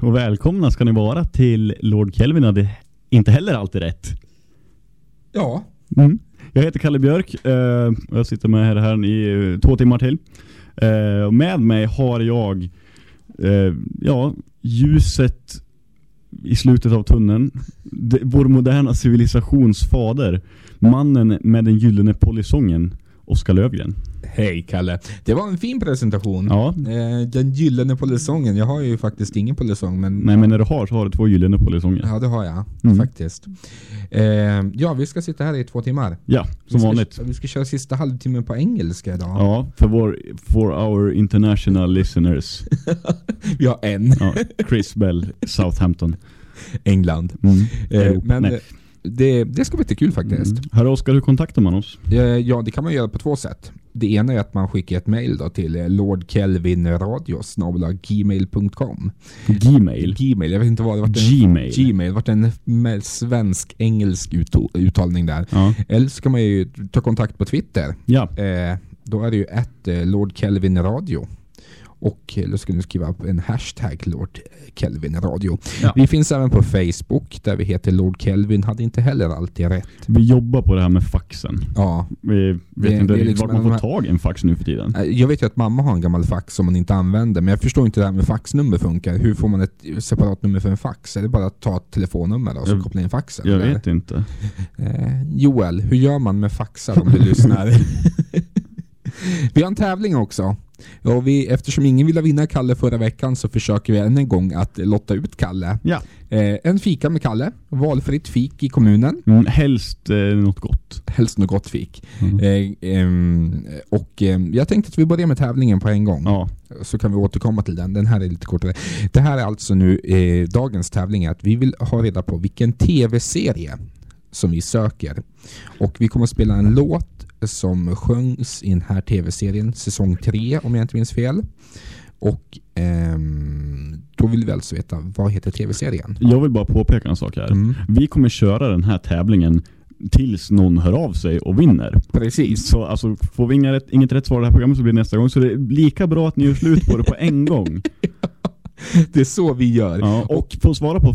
och välkomna ska ni vara till Lord Kelvin hade inte heller alltid rätt. Ja, Mm. Jag heter Kalle Björk eh, och jag sitter med här, här i eh, två timmar till. Eh, och med mig har jag eh, ja, ljuset i slutet av tunneln. Det, vår moderna civilisationsfader. Mannen med den gyllene polisongen. Oskar Lövgren. hej Kalle. Det var en fin presentation. Ja. Eh, den gyllene polisongen. Jag har ju faktiskt ingen polisong men... Nej men när du har så har du två gyllene polisonger. Ja det har jag Mm. faktiskt. Eh, ja vi ska sitta här i två timmar. Ja, Vi som ska, vanligt. Vi ska köra sista halvtimmen på engelska idag. Ja, för vår, for our international listeners. Vi har en. Ja, Chris Bell, Southampton. England. Mm. Eh, men Nej. Det, det ska bli lite kul faktiskt. Mm. Herr Oskar, hur kontaktar man oss? Eh, Ja, det kan man göra på två sätt. Det ena är att man skickar ett mail då till eh, lordkelvinradio.gmail.com Gmail. Gmail, jag vet inte vad det var. Gmail. Gmail, vart en svensk-engelsk uttalning där. Ja. Eller så kan man ju ta kontakt på Twitter. ja. Eh, då är det ju ett eh, Lord Kelvin Radio. Och då ska du skriva en hashtag Lord Kelvin Radio. Ja. Vi finns även på Facebook där vi heter Lord Kelvin hade inte heller alltid rätt. Vi jobbar på det här med faxen. Ja, Vi vet Det- inte det liksom vart man får här- tag i en fax nu för tiden. Eh, Jag vet ju att mamma har en gammal fax som hon inte använder, men jag förstår inte det här med faxnummer funkar. Hur får man ett separat nummer för en fax? Är det bara att ta ett telefonnummer och så Jag- koppla in faxen? Jag eller? vet inte. Eh, Joel, hur gör man med faxar om du lyssnar? vi har en tävling också. Och vi, eftersom ingen ville vinna Kalle förra veckan så försöker vi än en gång att lotta ut Kalle. Ja. Eh, en fika med Kalle, valfritt fik i kommunen. Mm, helst eh, något gott. Helst något gott fik. Mm. Eh, ehm, och ehm, jag tänkte att vi börjar med tävlingen på en gång. Ja. Så kan vi återkomma till den. Den här är lite kortare. Det här är alltså nu eh, dagens tävling. Att vi vill ha reda på vilken tv-serie som vi söker. Och vi kommer att spela en låt som sjöngs i den här tv-serien, säsong 3 om jag inte minns fel. Och ehm, då vill vi alltså veta, vad heter tv-serien? Jag vill bara påpeka en sak här. Mm. Vi kommer köra den här tävlingen tills någon hör av sig och vinner. Precis. Så alltså, får vi inga rätt, inget rätt svar i det här programmet så blir det nästa gång. Så det är lika bra att ni gör slut på det på en gång. Det är så vi gör. Ja, och att svara på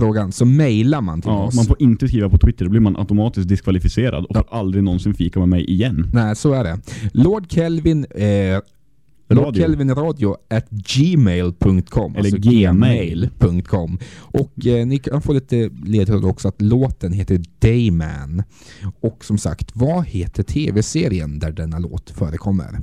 Frågan, så mejlar man till Ja, oss. man får inte skriva på Twitter, då blir man automatiskt diskvalificerad och får aldrig någonsin fika med mig igen. Nej, så är det. Lord Kelvin eh, Lord Radio. Kelvin Radio at gmail.com Eller alltså gmail. gmail.com Och eh, ni kan få lite ledtråd också att låten heter Dayman. Och som sagt, vad heter tv-serien där denna låt förekommer?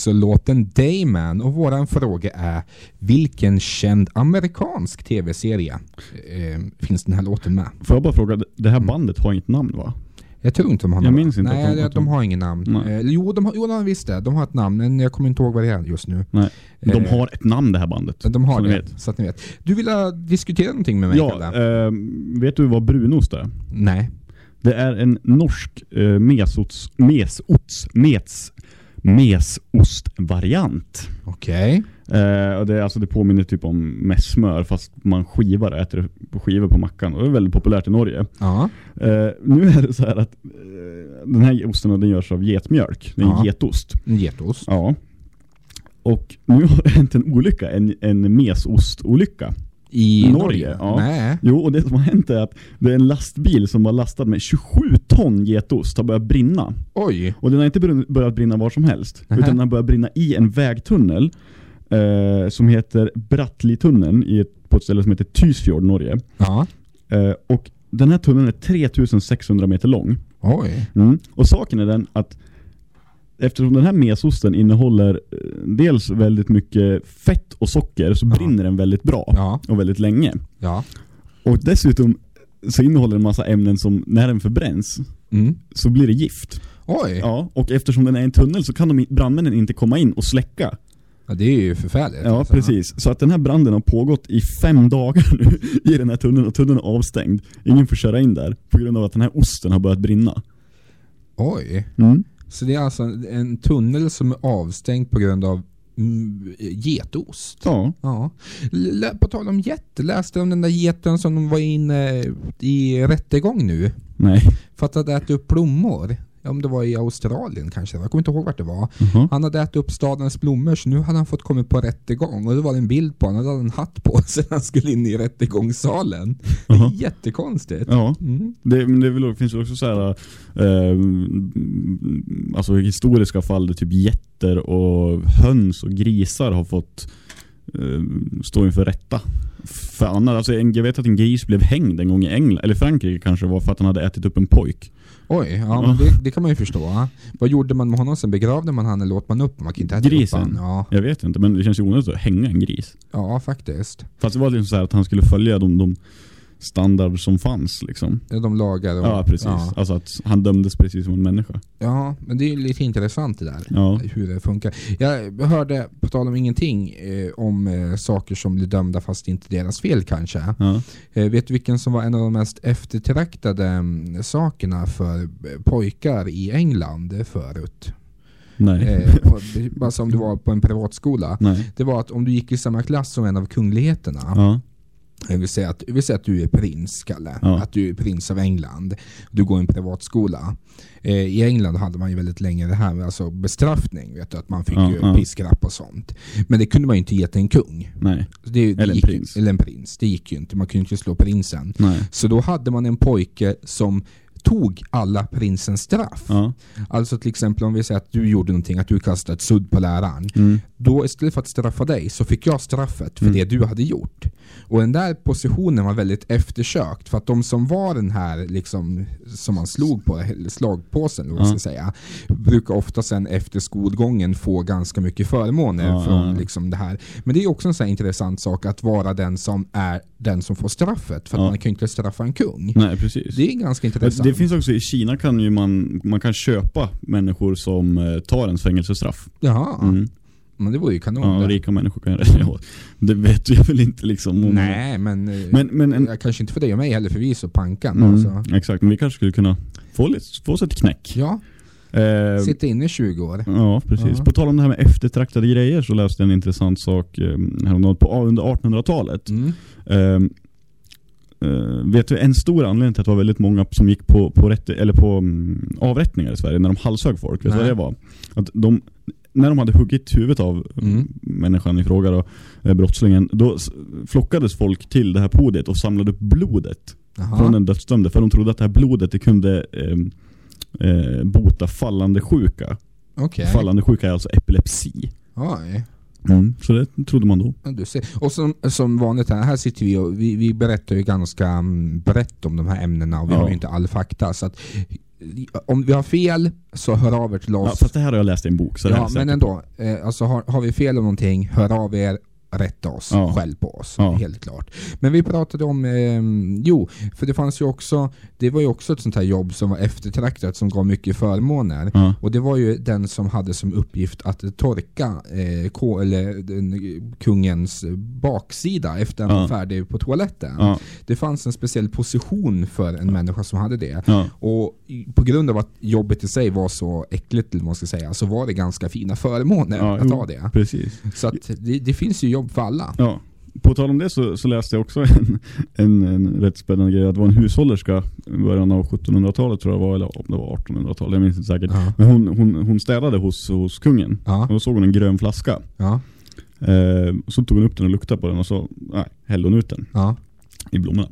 Alltså låten Dayman och våran fråga är vilken känd amerikansk tv-serie eh, finns den här låten med? Får jag bara fråga, det här bandet har inget namn va? Jag tror inte de har Jag några- minns inte Nej, att de- har ingen namn. Eh, jo, de har, jo, de visst det. De har ett namn, men jag kommer inte ihåg vad det är just nu. Nej. De Eh, har ett namn det här bandet. De har det, vet. så att ni vet. Du vill ha diskutera någonting med mig, Ja, eh, vet du vad brunost är? Nej. Det är en norsk eh, mesots, mesots, mets, mesostvariant. Okej. Eh, och det, är, alltså, det påminner typ om mässmör fast man skivar äter det på skivor på mackan. Och det är väldigt populärt i Norge. Ja. Eh, nu är det så här att eh, den här osten den görs av getmjölk. Det är en Ja. getost. En getost. Ja. Och nu har det hänt en olycka, en, en mesostolycka. I Norge, Norge? ja. Nej. Jo, och det som har hänt är att det är en lastbil som var lastad med 27 ton getost har börjat brinna. Oj. Och den har inte börjat brinna var som helst. Nähä. Utan den har börjat brinna i en vägtunnel eh, som heter Brattlitunneln i ett, på ett ställe som heter Tysfjord, Norge. Ja. Eh, och den här tunneln är 3600 meter lång. Oj. Mm. Och saken är den att eftersom den här mesosten innehåller eh, dels väldigt mycket fett och socker så Ja. brinner den väldigt bra Ja. och väldigt länge. Ja. Och dessutom så innehåller den en massa ämnen som när den förbränns Mm. så blir det gift. Oj. Ja. Ja, och eftersom den är en tunnel så kan de, brandmännen inte komma in och släcka. det är ju förfärligt. Ja, alltså. precis. Så att den här branden har pågått i fem dagar nu i den här tunneln och tunneln är avstängd. Ingen får köra in där på grund av att den här osten har börjat brinna. Oj. Mm. Så det är alltså en tunnel som är avstängd på grund av mm, getost? Ja. Ja. L- På tal om get, läste du om den där geten som de var inne i rättegång nu? Nej. För att ha ätit upp blommor. Om det var i Australien kanske, jag kommer inte ihåg vart det var. Jaha. Han hade ätit upp stadens blommor så nu hade han fått komma på rättegång och det var en bild på honom, han hade en hatt på sig när han skulle in i rättegångssalen. Det är jättekonstigt. Ja. Mm. Det, men det väl- finns väl också så här, eh, alltså historiska fall där typ getter och höns och grisar har fått eh, stå inför rätta. För annat, alltså jag vet att en gris blev hängd en gång i England, eller Frankrike kanske det var för att han hade ätit upp en pojk. Oj, ja, men det, det kan man ju förstå. va? Vad gjorde man med honom sen? Begravde man han eller åt man upp Man kan inte äta Grisen? upp. Ja, Jag vet inte, men det känns ju onödigt att hänga en gris. ja, faktiskt. Fast det var liksom så här att han skulle följa de, de standard som fanns liksom. Ja, De lagar och... Ja, precis. Ja, Alltså att han dömdes precis som en människa. ja, men det är lite intressant det där. Ja. Hur det funkar. Jag hörde, på tal om ingenting, eh, om eh, saker som blir dömda fast inte deras fel kanske. Ja. Eh, vet du vilken som var en av de mest eftertraktade mm, sakerna för eh, pojkar i England förut? Nej. Eh, och, alltså om du var på en privatskola. Nej. Det var att om du gick i samma klass som en av kungligheterna, Ja. Jag vill säga att, vill säga att du är prins, Kalle. Ja. Att du är prins av England. Du går i en privatskola. Eh, I England hade man ju väldigt länge det här med alltså bestraffning. Vet du, att man fick Ja, ju ja. piskrapp och sånt. Men det kunde man ju inte ge till en kung. Nej. Det, det Eller en gick, ju- prins. Eller en prins. Det gick ju inte. Man kunde inte slå prinsen. Nej. Så då hade man en pojke som tog alla prinsens straff. Ja. Alltså till exempel om vi säger att du gjorde någonting, att du kastade ett sudd på läraren. Mm. Då istället för att straffa dig så fick jag straffet för Mm. det du hade gjort. Och den där positionen var väldigt eftersökt för att de som var den här liksom som man slog på, slagpåsen eller vad man ska säga, brukar ofta sen efter skolgången få ganska mycket förmåner Ja, från ja. liksom det här. Men det är också en sån intressant sak att vara den som är den som får straffet för man kan ju inte straffa en kung. Nej, precis. Det är ganska intressant. Det finns också, i Kina kan ju man, man kan köpa människor som eh, tar ens fängelsestraff. Jaha, Mm. men det vore ju kanon. Ja, det. rika människor kan. Ja, Det vet jag väl inte liksom. om- Nej, men, eh, Men, men en, kanske inte för dig och mig heller för vi är så pankan. mm, Alltså. exakt, men vi kanske skulle kunna få, lite, få oss ett knäck. Ja, Eh, sitta inne i 20 år. Ja, precis. Ja. På tal om det här med eftertraktade grejer så läste jag en intressant sak eh, häromdagen på, under 1800-talet. Mm. Ehm, eh, vet du en stor anledning till att det var väldigt många som gick på, på, rätt, eller på mm, avrättningar i Sverige när de halshögg folk? Vet du vad det var? Att de, när de hade huggit huvudet av Mm. människan i fråga då, eh, brottslingen, då flockades folk till det här podiet och samlade upp blodet Jaha. från den dödsdömde för de trodde att det här blodet det kunde ehm, eh, bota fallande sjuka. Okej. Fallande sjuka är alltså epilepsi. Oj. Så det trodde man då. Ja, Du ser. Och som, som vanligt här, här sitter vi och vi, vi berättar ju ganska mm, brett om de här ämnena och vi Ja. har ju inte all fakta. Så att, om vi har fel så hör av er till Ja, oss. fast det här har jag läst i en bok. Så Ja, men ändå. Eh, alltså har, har vi fel om någonting, hör av er rätta oss, Ja. skäll på oss, Ja. helt klart. Men vi pratade om, eh, jo, för det fanns ju också, det var ju också ett sånt här jobb som var eftertraktat som gav mycket förmåner. Ja. Och det var ju den som hade som uppgift att torka eh, ko, eller den, kungens baksida efter han Ja. var färdig på toaletten. Det fanns en speciell position för en människa som hade det. Och på grund av att jobbet i sig var så äckligt, man ska säga, så var det ganska fina förmåner att ha det. Precis. Så att det, det finns ju jobb för alla. Ja. På tal om det så, så läste jag också en, en, en rätt spännande grej. Att det var en hushållerska i början av 1700-talet tror jag var, eller om det var 1800-talet, jag minns inte säkert. Ja. Men hon, hon, hon städade hos, hos kungen. Ja. Och då såg hon en grön flaska. Ja. Eh, så tog hon upp den och luktade på den och så nej, hällde hon ut den i blommorna.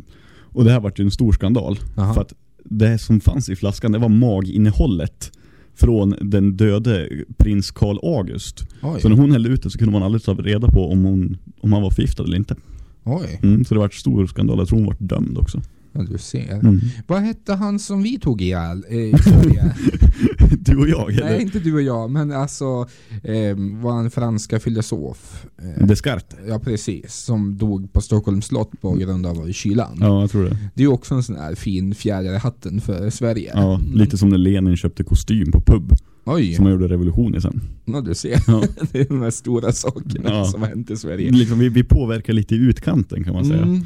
Och det här var ju en stor skandal. För att det som fanns i flaskan det var maginnehållet från den döde prins Karl August. Oj. Så när hon hällde ut det så kunde man aldrig ta reda på om, hon, om han var förgiftad eller inte. Mm, så det var stor skandal. Jag tror hon var dömd också. Ja, du ser. Mm. Vad hette han som vi tog ihjäl eh, i Sverige? Du och jag, eller? Nej, inte du och jag, men alltså eh, var en franska filosof. Eh, Descartes. ja, precis. Som dog på Stockholms slott på grund av kylan. Ja, jag tror det. Det är också en sån här fin fjäder i hatten för Sverige. Ja, lite som när Lenin köpte kostym på pub. Oj, Som han gjorde revolution i sen. ja, du ser. Ja. det är de här stora sakerna Ja. som har hänt i Sverige. Liksom, vi, vi påverkar lite i utkanten kan man säga. Mm.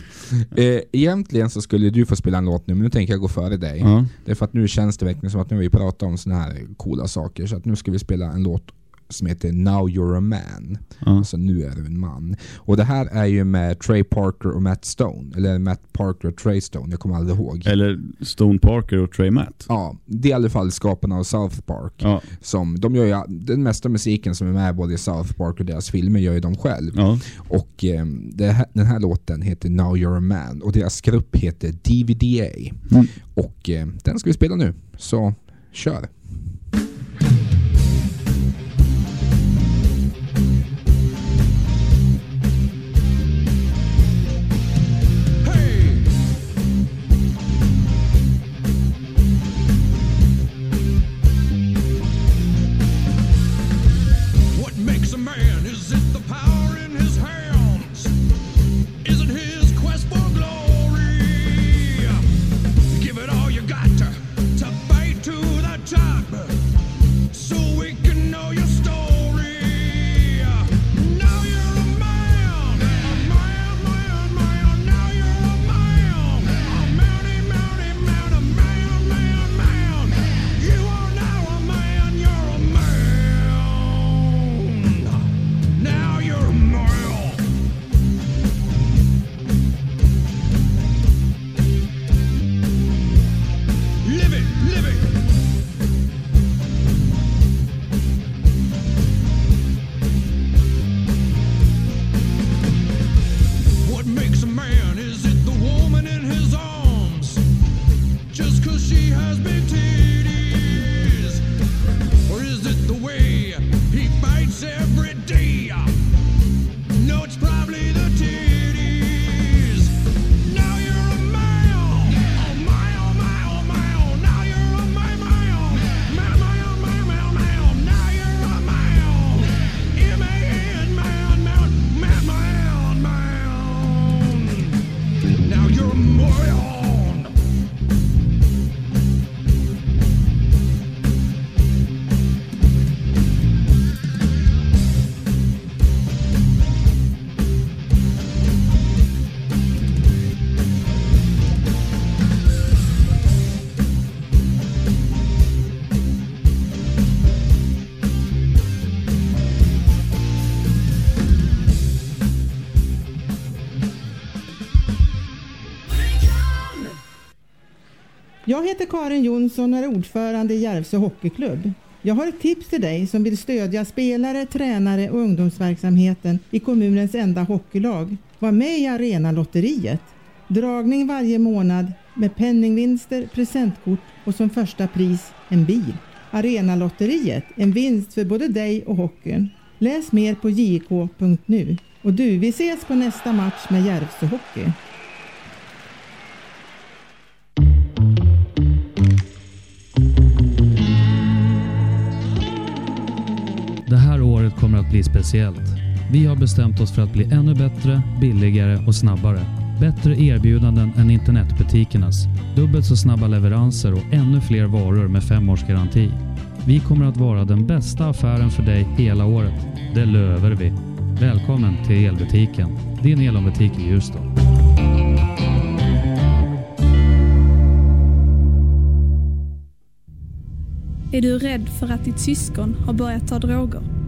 Eh, egentligen så skulle du få spela en låt nu, men nu tänker jag gå före dig. Ja. Det är för att nu känns det verkligen som att nu har vi pratat om såna här coola saker, så att nu ska vi spela en låt som heter Now You're a Man. Ja. Alltså nu är du en man. Och det här är ju med Trey Parker och Matt Stone. Eller Matt Parker och Trey Stone, jag kommer aldrig ihåg. Eller Stone Parker och Trey Matt. Ja, det är i alla fall skaparna av South Park. Ja. Som, de gör ju, den mesta musiken som är med både i South Park och deras filmer gör ju de själv. Ja. Och eh, här, den här låten heter Now You're a Man och deras grupp heter DVDA. Mm. Och eh, den ska vi spela nu, så kör. Heter Karin Jonsson och är ordförande i Järvsö Hockeyklubb. Jag har ett tips till dig som vill stödja spelare, tränare och ungdomsverksamheten i kommunens enda hockeylag. Var med i Arenalotteriet. Dragning varje månad med penningvinster, presentkort och som första pris en bil. Arenalotteriet, en vinst för både dig och hockeyn. Läs mer på jk.nu. Och du, vi ses på nästa match med Järvsö Hockey. Att bli speciellt. Vi har bestämt oss för att bli ännu bättre, billigare och snabbare. Bättre erbjudanden än internetbutikernas. Dubbelt så snabba leveranser och ännu fler varor med fem års garanti. Vi kommer att vara den bästa affären för dig hela året. Det löver vi. Välkommen till elbutiken. Din Elonbutik i Ljusdal. Är du rädd för att ditt syskon har börjat ta droger?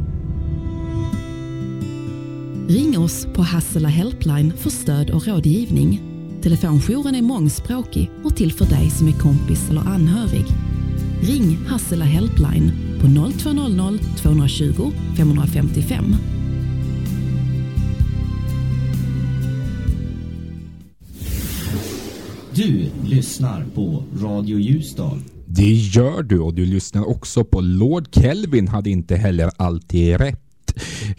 Ring oss på Hassela Helpline för stöd och rådgivning. Telefonjouren är mångspråkig och till för dig som är kompis eller anhörig. Ring Hassela Helpline på 0200 220 555. Du lyssnar på Radio Ljusdal. Det gör du och du lyssnar också på Lord Kelvin hade inte heller alltid rätt.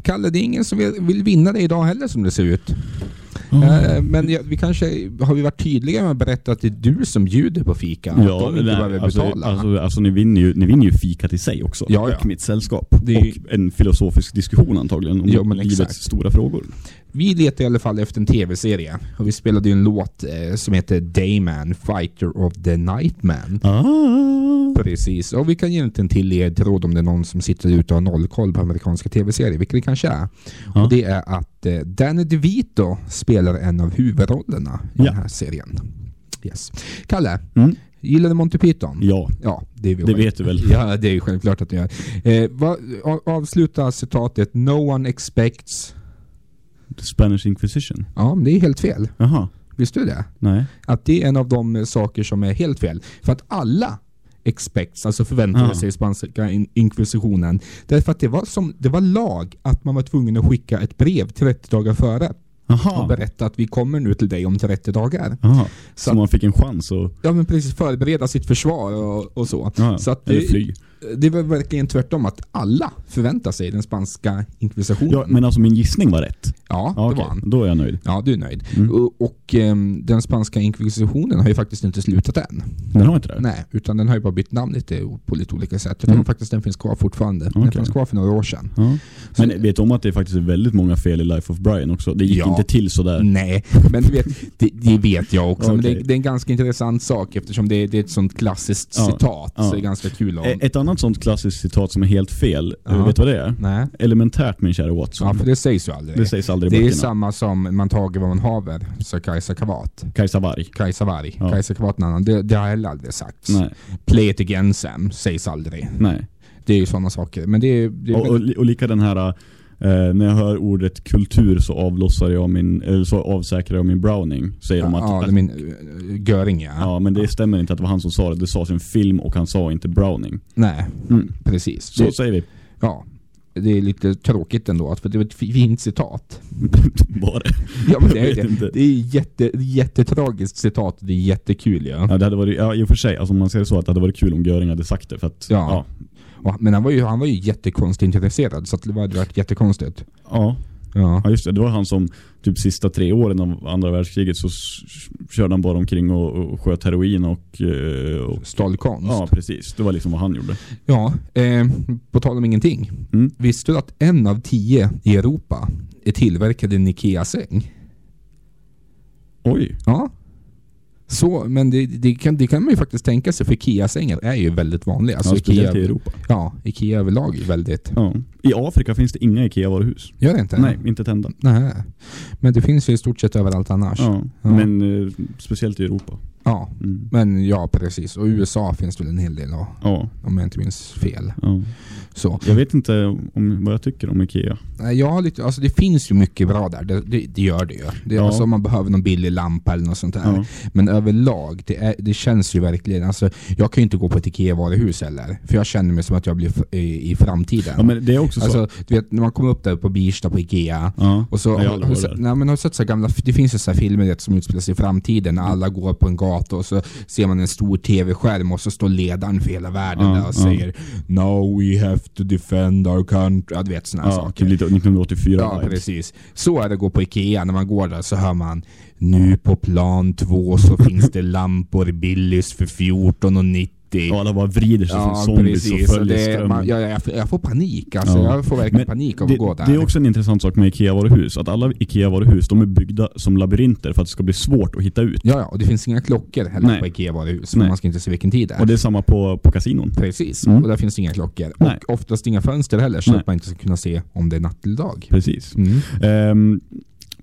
Kalle, det är ingen som vill, vinna det idag heller som det ser ut. Eh, Men ja, vi kanske har vi varit tydliga med att berätta att det är du som bjuder på fika. att Ja, de inte nej, alltså, betala. alltså, alltså ni, vinner ju, ni vinner ju fikat i sig också. Ja, ja. Och mitt sällskap. Det är- Och en filosofisk diskussion antagligen om Ja, livets exakt. stora frågor. Vi letar i alla fall efter en tv-serie och vi spelade ju en låt eh, som heter Dayman, Fighter of the Nightman. Ah. Precis, och vi kan ge en till ledtråd om det är någon som sitter ute och har nollkoll på amerikanska tv-serier, vilket det kanske är. Ja. Och det är att eh, Danny DeVito spelar en av huvudrollerna i Ja. den här serien. Yes. Kalle, Mm. gillar du Monty Python? Ja, Ja, det, det vet du väl? Ja, det är ju självklart att du gör. Eh, vad, a- avsluta citatet No one expects... The Spanish Inquisition. Ja, det är helt fel. Jaha, Visste du det? nej. Att det är en av de saker som är helt fel. För att alla expects, alltså förväntade Ja. sig spanska in- inkvisitionen. Därför att det var, som, det var lag att man var tvungen att skicka ett brev 30 dagar före och Jaha. berätta att vi kommer nu till dig om 30 dagar. Jaha. Så Så man fick en chans att... Ja men precis, förbereda sitt försvar och, och så. Ja, så att eller fly. Det var verkligen tvärtom att alla förväntar sig den spanska inkvisitionen. Ja, men alltså min gissning var rätt. Ja, Ja, det okej. var han. Då är jag nöjd. Ja, du är nöjd. Mm. Och, och ehm, den spanska inkvisitionen har ju faktiskt inte slutat än. Den har inte det? Nej, utan den har ju bara bytt namn lite på lite olika sätt. Jag tror Mm. faktiskt den finns kvar fortfarande. Den Okej. fanns kvar för några år sedan. Ja. Så- Men vet du om att det faktiskt är väldigt många fel i Life of Brian också? Det gick Ja. inte till sådär. Nej, men du vet, det, det vet jag också. Men Okej. det, det är en ganska intressant sak eftersom det, det är ett sånt klassiskt citat. Så det är ganska kul att... E- Ett annat sånt klassiskt citat som är helt fel, Ja. vet du vad det är? Nej. Elementärt min kära Watson. Ja, för det sägs ju aldrig. det sägs aldrig i det är samma som man tager vad man haver, sa Kajsa Kavat. Kajsa Warg. Kajsa Warg. Ja. Kajsa Kavat annan. Det, det har heller aldrig sagts. Nej, Play it again Sam, sägs aldrig. nej. Det är ju sådana saker. Men det är... Det är Och, och, och lika den här, eh, när jag hör ordet kultur så avlossar jag min, eller så avsäkrar jag min browning. Säger de att, ja, det är min uh, Göring ja. ja men det stämmer inte att det var han som sa det. Det sades en film och han sa inte browning. Nej, Mm. precis. Så Det, säger vi. ja. Det är lite tråkigt ändå, för det var ett fint citat. Var det? Ja men det är det. Det är jätte, jättetragiskt citat, det är jättekul ja. Ja, det hade varit, ja i och för sig, alltså om man säger så att det hade varit kul om Göring hade sagt det för att, Ja. ja. Och- Men han var ju, han var ju jättekonsintresserad så att det hade varit jättekonstigt. Ja, Ja. ja just det. Det var han som typ sista tre åren av andra världskriget så körde han bara omkring och, och sköt heroin och, eh, och Stal konst. Ja, precis. Det var liksom vad han gjorde. Ja, eh, på tal om ingenting. Mm. Visste du att en av tio i Europa är tillverkade i en IKEA-säng? Oj. Ja. Så, men det, det, kan, det kan man ju faktiskt tänka sig för IKEA-sängar är ju väldigt vanliga. Alltså ja, speciellt Ikea, i Europa. Ja, IKEA överlag är väldigt... Ja. I Afrika finns det inga IKEA-varuhus. Gör det inte? Nej, inte ett enda. Nej. Men det finns ju i stort sett överallt annars. Ja. Ja. Men eh, speciellt i Europa. Ja, Mm. men ja precis. Och USA finns väl en hel del av, Ja. om jag inte minns fel. ja. Så. Jag vet inte om, vad jag tycker om IKEA. Jag har lite, alltså det finns ju mycket bra där, det, det, det gör det ju. Det, Ja. alltså om man behöver någon billig lampa eller något sånt där. Ja. Men överlag, det, är, det känns ju verkligen, alltså, jag kan ju inte gå på ett IKEA-varuhus heller. För jag känner mig som att jag blir i, i framtiden. ja, men det är också så. alltså, du vet, när man kommer upp där på Birsta på IKEA ja. och så, Jag har har, nej, men har sett så gamla, det finns ju så här filmer som utspelar sig i framtiden när alla går på en gata och så ser man en stor tv-skärm och så står ledaren för hela världen Ja, där och ja. säger Now we have to defend our country. Ja, du vet här Ja, saker. typ lite 1984 Ja, vibes. precis. Så är det att gå på Ikea. När man går där så hör man Nu på plan två så finns det lampor Billys för 14,90 Och alla bara vrider sig som Ja, zombies precis. och följer det, man, jag, jag, jag får panik alltså. Ja. Jag får verkligen Men panik av det, att gå där. det är också en intressant sak med IKEA-varuhus. Att alla IKEA-varuhus, de är byggda som labyrinter för att det ska bli svårt att hitta ut. Ja, ja, och det finns inga klockor heller Nej. på IKEA-varuhus. Man ska inte se vilken tid det är. Och det är samma på, på kasinon. Precis, Mm. och där finns inga klockor. Nej. Och oftast inga fönster heller så Nej. att man inte ska kunna se om det är natt eller dag. Precis. Mm. Ehm,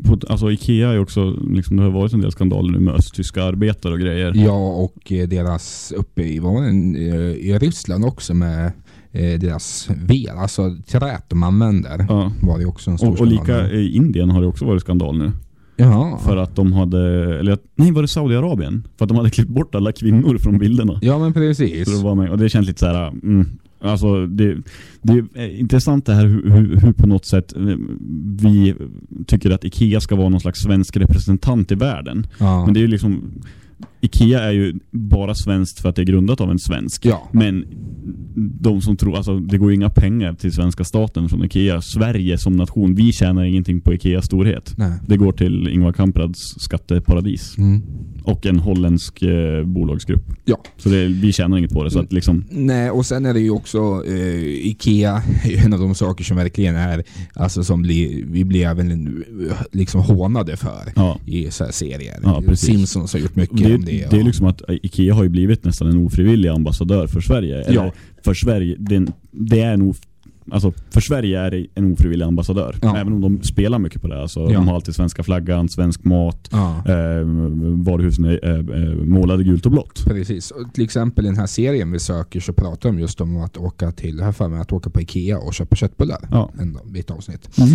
på, alltså Ikea är också, liksom, det har varit en del skandaler nu med östtyska arbetare och grejer. Ja, och eh, deras uppe i, var det, eh, i Ryssland också med eh, deras ved, alltså trät de använder. Ja. Var det också en stor Och, och skandal. lika i Indien har det också varit skandal nu. Jaha. För att de hade, eller nej var det Saudiarabien? För att de hade klippt bort alla kvinnor från bilderna. Ja men precis. Så det var med, och det känns lite så här, mm, alltså det, det är intressant det här hur, hur, hur på något sätt eh, vi tycker att Ikea ska vara någon slags svensk representant i världen. Ja. Men det är ju liksom Ikea är ju bara svenskt för att det är grundat av en svensk. Ja. Men de som tror, alltså det går ju inga pengar till svenska staten från Ikea. Sverige som nation, vi tjänar ingenting på Ikeas storhet. Nej. Det går till Ingvar Kamprads skatteparadis. Mm. Och en holländsk eh, bolagsgrupp. Ja. Så det, vi tjänar inget på det. Så att liksom, Nej, och sen är det ju också eh, Ikea, en av de saker som verkligen är, alltså som blir, vi blir även eh, liksom hånade för ja. i så här serier. Ja. Simpsons har gjort mycket Det, om det. Det är och- liksom att Ikea har ju blivit nästan en ofrivillig ambassadör för Sverige. Eller Ja. för Sverige, det, är en- det är en of, Alltså för Sverige är det en ofrivillig ambassadör. Ja. Även om de spelar mycket på det. Alltså, Ja. De har alltid svenska flaggan, svensk mat. Ja. Eh, varuhusen är eh, eh, målade gult och blått. Precis. Och till exempel i den här serien vi söker så pratar de just om att åka till, här för mig, att åka på Ikea och köpa köttbullar. Ja. En, ett avsnitt. Mm.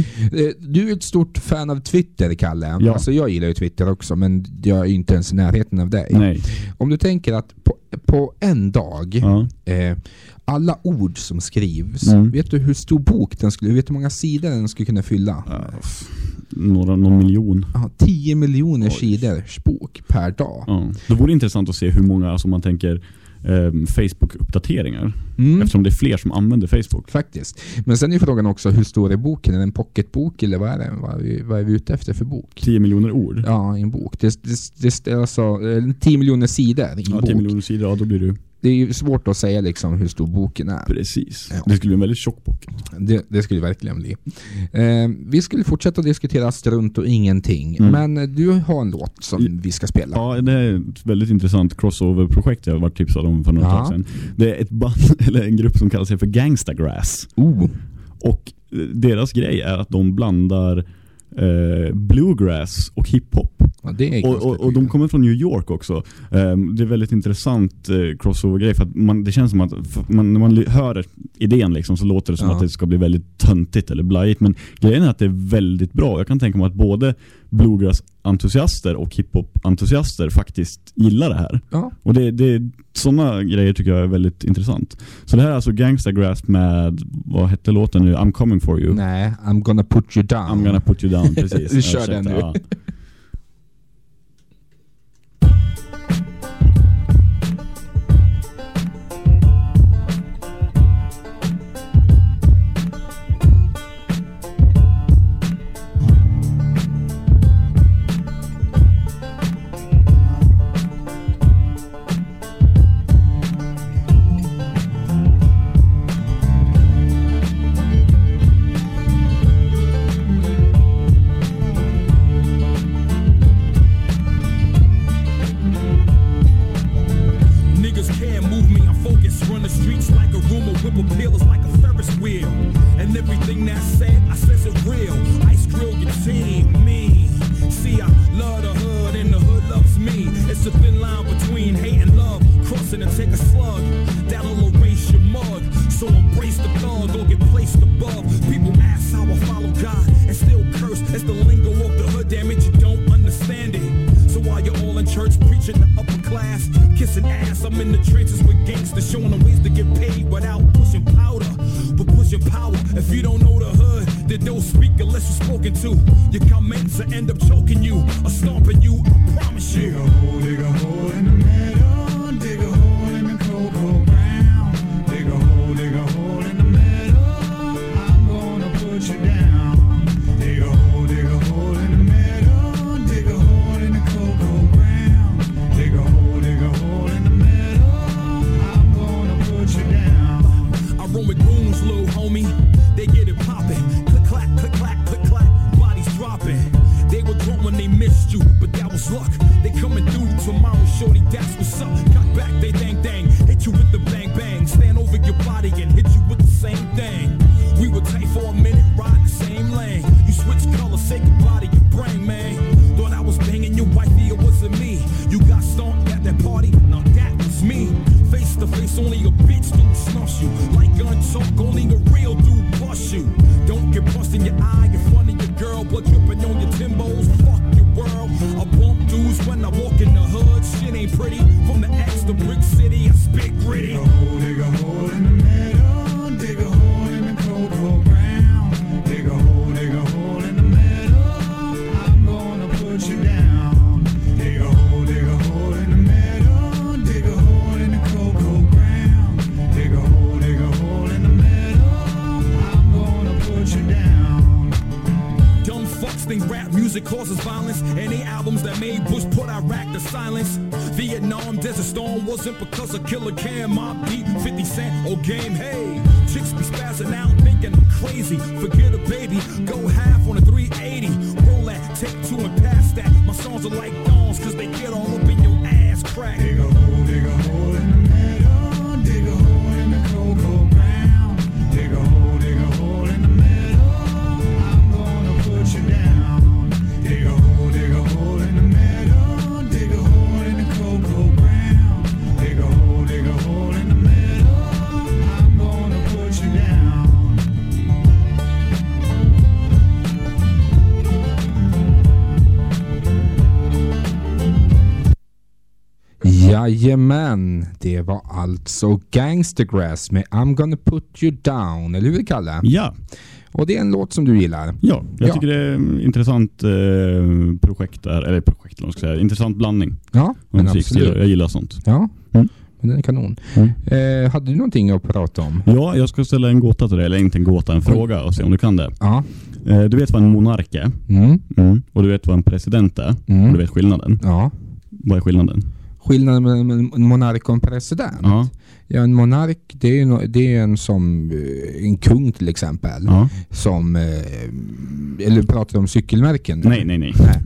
Eh, Du är ett stort fan av Twitter, Kalle. Ja. Alltså jag gillar ju Twitter också, men jag är inte ens i närheten av dig. Nej. Om du tänker att på, på en dag, eh, alla ord som skrivs, Mm. vet du hur stor bok den skulle, vet du hur många sidor den skulle kunna fylla? F- några, någon miljon. Ja, 10 miljoner Oj. sidors bok per dag. Ja. Det vore intressant att se hur många, alltså man tänker eh, Facebook-uppdateringar. Mm. Eftersom det är fler som använder Facebook. Faktiskt. Men sen är frågan också hur stor är boken? Är det en pocketbok eller vad är det? Vad är vi, vad är vi ute efter för bok? 10 miljoner ord. Ja, i en bok. Det, det, det är alltså eh, 10 miljoner sidor i en Ja, bok. 10 miljoner sidor, ja då blir du Det är ju svårt att säga liksom hur stor boken är. precis. Ja. Det skulle bli en väldigt tjock bok. Det, det skulle verkligen bli. Eh, vi skulle fortsätta diskutera strunt och ingenting. Mm. Men du har en låt som vi ska spela. Ja, det är ett väldigt intressant crossover-projekt jag varit tipsad om för några Ja. tag sedan. Det är ett band, eller en grupp som kallar sig för Gangsta Grass. Oh. Och eh, deras grej är att de blandar eh, bluegrass och hiphop. Ja, Och, och, och de kommer från New York också. Ehm, det är väldigt intressant eh, crossover-grej för att man, det känns som att man, när man hör idén liksom, så låter det som Ja. att det ska bli väldigt töntigt eller blajigt. Men grejen är att det är väldigt bra. Jag kan tänka mig att både bluegrass-entusiaster och hiphop-entusiaster faktiskt gillar det här. Ja. Och det, det, sådana grejer tycker jag är väldigt intressant. Så det här är alltså Gangsta Grass med, vad hette låten nu? I'm coming for you. Nej, I'm gonna put you down. I'm gonna put you down, precis. Vi kör den nu. Think rap music causes violence. Any albums that made Bush put Iraq to silence. Vietnam Desert Storm wasn't because of Killer Cam, Mob Deep, 50 Cent, or Game. Hey, chicks be spazzing out thinking I'm crazy. Forget a baby, go half on a 380. Roll that, take two and pass that. My songs are like dawns cause they get all up in your ass crack. Dig a Jajamän, det var alltså Gangstergrass med I'm gonna put you down, eller hur Kalle? Ja, Och det är en låt som du gillar? ja jag Ja. tycker det är en intressant eh, projekt där, eller projekt, ska säga. Intressant blandning. Ja, men musikstil. absolut. Jag gillar sånt. Ja, Mm. men den är kanon. Mm. Eh, hade du någonting att prata om? Ja, jag ska ställa en gåta till dig, eller inte en gåta, en fråga och se om du kan det. Ja. Eh, du vet vad en monark är? Mm. Mm. Och du vet vad en president är? Mm. Och du vet skillnaden? Ja. Vad är skillnaden? Skillnaden mellan en monark och en president? Ja. Ja, en monark det är, no, det är en som eh, en kung till exempel. ja. Som, eh, eller pratar du om cykelmärken? Nej, nej, nej. Nej.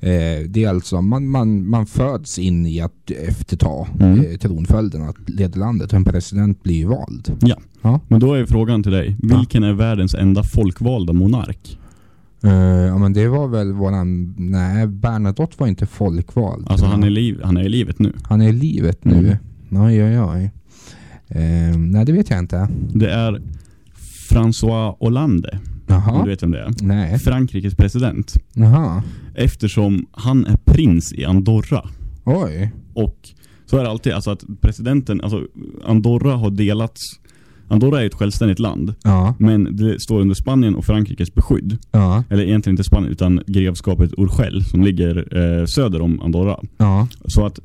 Eh, det är alltså, man, man, man föds in i att efterta Mm. tronföljden att leda landet och en president blir ju vald. Ja. Ja. Men då är frågan till dig. Vilken är världens enda folkvalda monark? Eh, ja men det var väl våran, nej Bernadotte var inte folkvald. Alltså han är, liv, han är i livet nu. han är i livet nu. Mm. Oj oj oj. Eh, nej det vet jag inte. Det är François Hollande. Om du vet vem det är? Nej. Frankrikes president. Jaha. Eftersom han är prins i Andorra. Oj. Och så är det alltid, alltså att presidenten, alltså Andorra har delats Andorra är ett självständigt land, Ja. men det står under Spanien och Frankrikes beskydd. Ja. Eller egentligen inte Spanien, utan grevskapet Urgell som ligger eh, söder om Andorra. Ja. Så att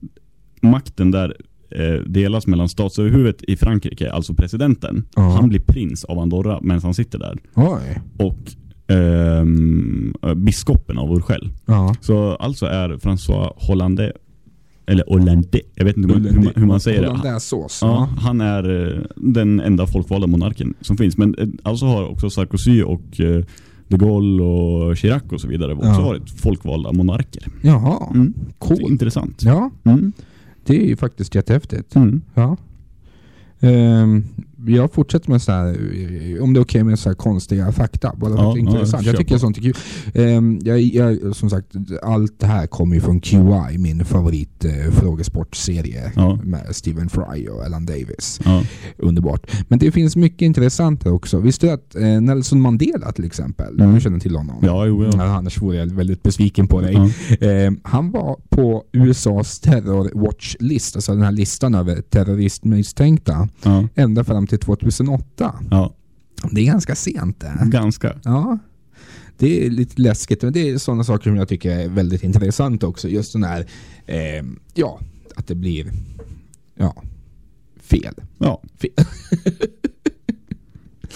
makten där eh, delas mellan statsöverhuvudet i Frankrike, alltså presidenten. Han blir prins av Andorra medan han sitter där. Oj. Och ehm, eh, biskopen av Urgell. Så alltså är François Hollande, eller Hollande, jag vet inte hur man, hur man, säger det. Ja, Ja. han är eh, den enda folkvalda monarken som finns. Men eh, alltså har också Sarkozy och eh, de Gaulle och Chirac och så vidare också Ja. varit folkvalda monarker. Jaha. Mm. Coolt. Intressant. Ja. Mm. Det är ju faktiskt jättehäftigt. Mm. Ja. Ehm, jag fortsätter med så här, eh, om det är okej med så här konstiga fakta. Bara Ja, ja, intressant. kör jag tycker sånt är kul. Ehm, jag, jag, som sagt, allt det här kommer ju från QI, min favorit eh, frågesportserie Ja. med Stephen Fry och Alan Davis. Ja. Underbart. Men det finns mycket intressant här också. Visste du att eh, Nelson Mandela till exempel, Mm. du känner till honom? Ja, jo, ja. Ja, annars vore jag väldigt besviken på dig. Ja. Eh, han var på USAs terrorwatch-list, alltså den här listan över terroristmisstänkta, Ja. ända fram till 2008. ja, Det är ganska sent det. ganska. Ja. Det är lite läskigt, men det är sådana saker som jag tycker är väldigt intressant också. Just den här, eh, ja, att det blir, ja, fel. Ja. fel.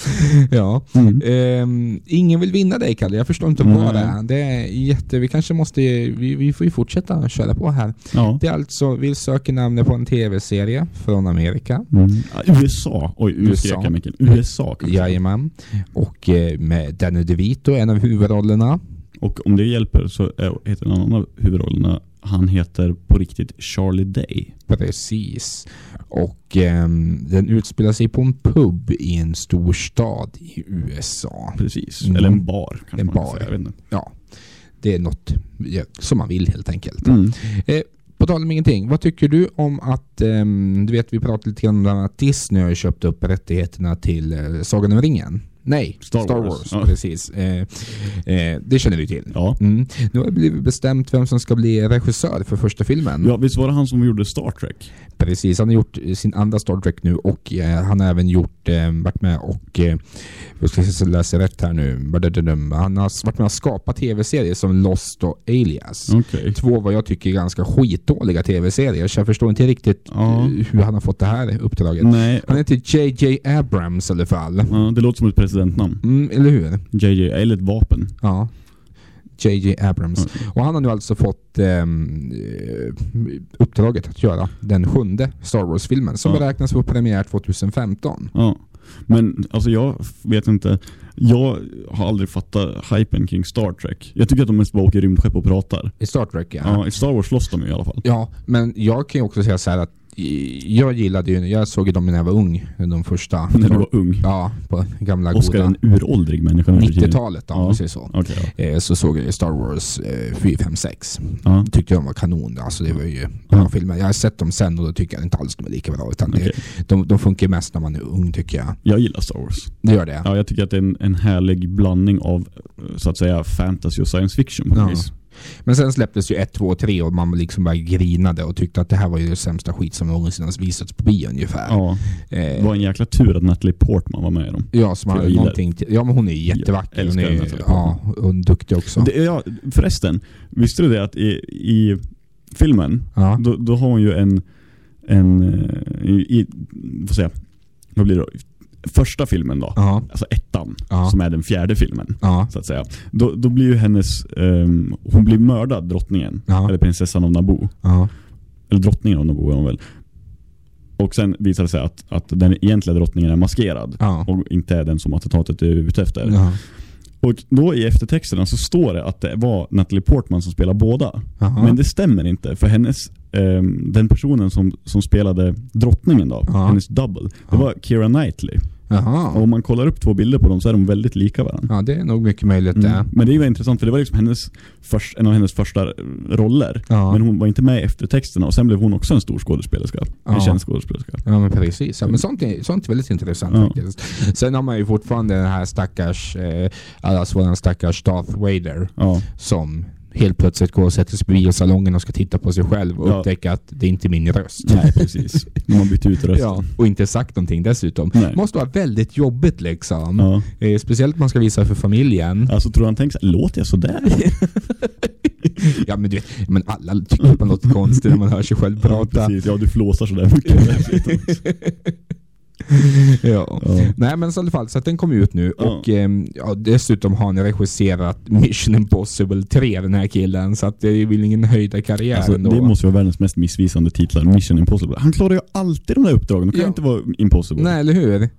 ja. Mm. Ehm, ingen vill vinna dig Kalle, jag förstår inte Nej. vad det är. Det är jätte, vi kanske måste, vi, vi får ju fortsätta köra på här. Ja. Det är alltså, vi söker namnet på en tv-serie från Amerika. Mm. USA. Oj, USA. Mycket. USA kanske. Jajamän. Och eh, med Danny DeVito, en av huvudrollerna. Och om det hjälper så heter en annan av huvudrollerna, han heter på riktigt Charlie Day. Precis. Och ehm, den utspelar sig på en pub i en stor stad i USA. Precis. Mm. Eller en bar kanske En man bar. säga. Jag vet inte. Ja, det är något ja, som man vill helt enkelt. Mm. Eh, på tal om ingenting, vad tycker du om att, ehm, du vet vi pratade lite grann om att Disney har köpt upp rättigheterna till eh, Sagan om ringen? Nej, Star Wars. Wars. Ja. Precis. Eh, eh, det känner du till. Ja. Mm. Nu har det blivit bestämt vem som ska bli regissör för första filmen. ja, visst var det han som gjorde Star Trek? Precis, han har gjort sin andra Star Trek nu och eh, han har även gjort, eh, varit med och, eh, jag ska läsa rätt här nu, han har varit med och skapat tv-serier som Lost och Alias. Okej. Två vad jag tycker är ganska skitdåliga tv-serier så jag förstår inte riktigt Ja. eh, hur han har fått det här uppdraget. Nej, Han heter JJ Abrams i alla fall. ja, det låter som ett presidentnamn. Mm, eller hur? JJ, eller ett vapen. Ja. JJ Abrams. Mm. Och han har nu alltså fått ehm, eh, uppdraget att göra den sjunde Star Wars-filmen som Ja. beräknas få premiär 2015. Ja. Men alltså jag vet inte. Jag har aldrig fattat hypen kring Star Trek. Jag tycker att de mest bara åker rymdskepp och pratar. I Star Trek ja. Ja, i Star Wars slåss de i alla fall. Ja, men jag kan ju också säga så här att jag gillade ju, jag såg ju dem när jag var ung, de första. När du var ung. Ja, på gamla Oskar är goda en uråldrig människa nu för tiden. 90-talet om Ja. man säger så. Okej, ja. Eh, så såg jag Star Wars eh, 4, 5, 6. Ja. Tyckte de var kanon. Alltså det var ju bra Ja. filmer. Jag har sett dem sen och då tycker jag inte alls de är lika bra. Utan Okej. det, de, de funkar mest när man är ung tycker jag. Jag gillar Star Wars. Det gör det. Ja, jag tycker att det är en, en härlig blandning av eh, så att säga fantasy och science fiction på Ja. vis. Men sen släpptes ju 1, 2 och 3 och man liksom bara grinade och tyckte att det här var ju det sämsta skit som någonsin har visats på bio ungefär. Ja, Eh, det var en jäkla tur att Natalie Portman var med i dem. Ja, som gillar- någonting Ja men hon är jättevacker. Hon är, ja, och duktig också. Det, ja, förresten, visste du det att i, i filmen, Ja. då, då har hon ju en, en eh, i, vad säger jag, vad blir det då? Första filmen då, Ja. alltså ettan, Ja. som är den fjärde filmen, Ja. så att säga. Då, då blir ju hennes, ehm, hon blir mördad, drottningen, eller prinsessan av Naboo. Eller drottningen av Naboo är hon väl. Och sen visar det sig att, att den egentliga drottningen är maskerad och inte är den som attentatet är ute efter. Och då i eftertexterna så står det att det var Natalie Portman som spelar båda. Jaha. Men det stämmer inte för hennes, ehm, den personen som, som spelade drottningen då, Ja. hennes double, det Ja. var Keira Knightley. Och Jaha. om man kollar upp två bilder på dem så är de väldigt lika varandra. Ja, det är nog mycket möjligt det. Mm. Men det är ju intressant för det var liksom hennes först, en av hennes första roller. Ja. Men hon var inte med i eftertexterna och sen blev hon också en stor skådespelerska. Ja. En känd skådespelerska. Ja men precis. Ja, men sånt är, sånt är väldigt intressant Ja. faktiskt. Sen har man ju fortfarande den här stackars, eh, allas våran stackars Darth Vader som helt plötsligt går och sätter sig på biosalongen och ska titta på sig själv och Ja. upptäcka att det är inte min röst. Nej precis. Har bytt ut rösten. Ja, och inte sagt någonting dessutom. Nej. Måste vara väldigt jobbigt liksom. Ja. Eh, speciellt om man ska visa för familjen. Alltså tror han tänker låter jag sådär? Ja men du vet, men alla tycker att man låter konstigt när man hör sig själv Ja, prata. precis. Ja, du flåsar sådär mycket. ja. Ja. Nej men så i alla fall, så att den kom ut nu Ja. och ehm, ja, dessutom har han regisserat Mission Impossible 3 den här killen så att det är väl ingen höjda karriär Alltså, ändå. det måste vara världens mest missvisande titlar. Mission Impossible. Han klarar ju alltid de där uppdragen. De kan Ja. inte vara impossible. Nej eller hur?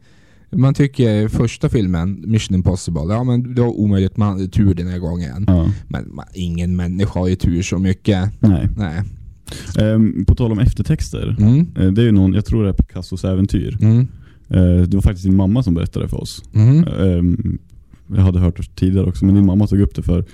Man tycker första filmen, Mission Impossible, ja men det var omöjligt man hade tur den här gången. Men man, ingen människa har ju tur så mycket. Nej. Nej. Ehm, på tal om eftertexter. Mm. Eh, det är någon, jag tror det är Picassos äventyr. Mm. Eh, det var faktiskt din mamma som berättade för oss. Mm. Ehm, jag hade hört det tidigare också, men din mamma tog upp det för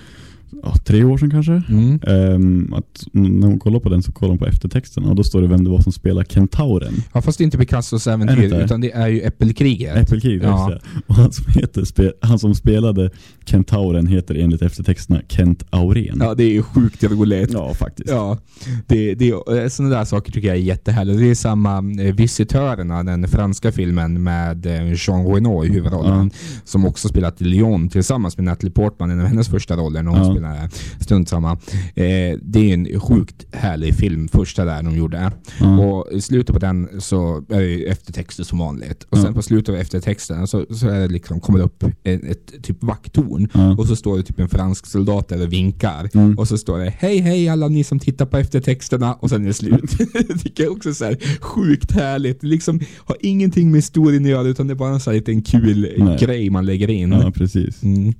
ja, tre år sedan kanske. Mm. Ehm, att när hon kollar på den så kollar hon på eftertexterna och då står det vem det var som spelar kentauren. Ja fast det är inte Picassos äventyr utan det är ju Äppelkriget. Äppelkrig, Ja. just det. Och han som, heter, han som spelade kentauren heter enligt eftertexterna Kent Aurén. Ja det är ju sjukt roligt. Ja, faktiskt. Ja, det, det, eh, sådana där saker tycker jag är jättehärligt. Det är samma eh, Visitörerna, den franska filmen med eh, Jean Reno i huvudrollen. Som också spelat i Lyon tillsammans med Natalie Portman, en av hennes första roller när hon Ja. Den här, strunt samma. Eh, det är en sjukt härlig film, första där de gjorde. Ja. Och i slutet på den så är det eftertexter som vanligt. Och sen Ja. på slutet av eftertexten så, så är det liksom, kommer det upp ett, ett typ vakttorn. Ja. Och så står det typ en fransk soldat där och vinkar. Mm. Och så står det Hej hej alla ni som tittar på eftertexterna och sen är det slut. det tycker jag också är så här sjukt härligt. Liksom har ingenting med historien att göra utan det är bara en sån här liten kul Nej. grej man lägger in. Ja, precis. Mm.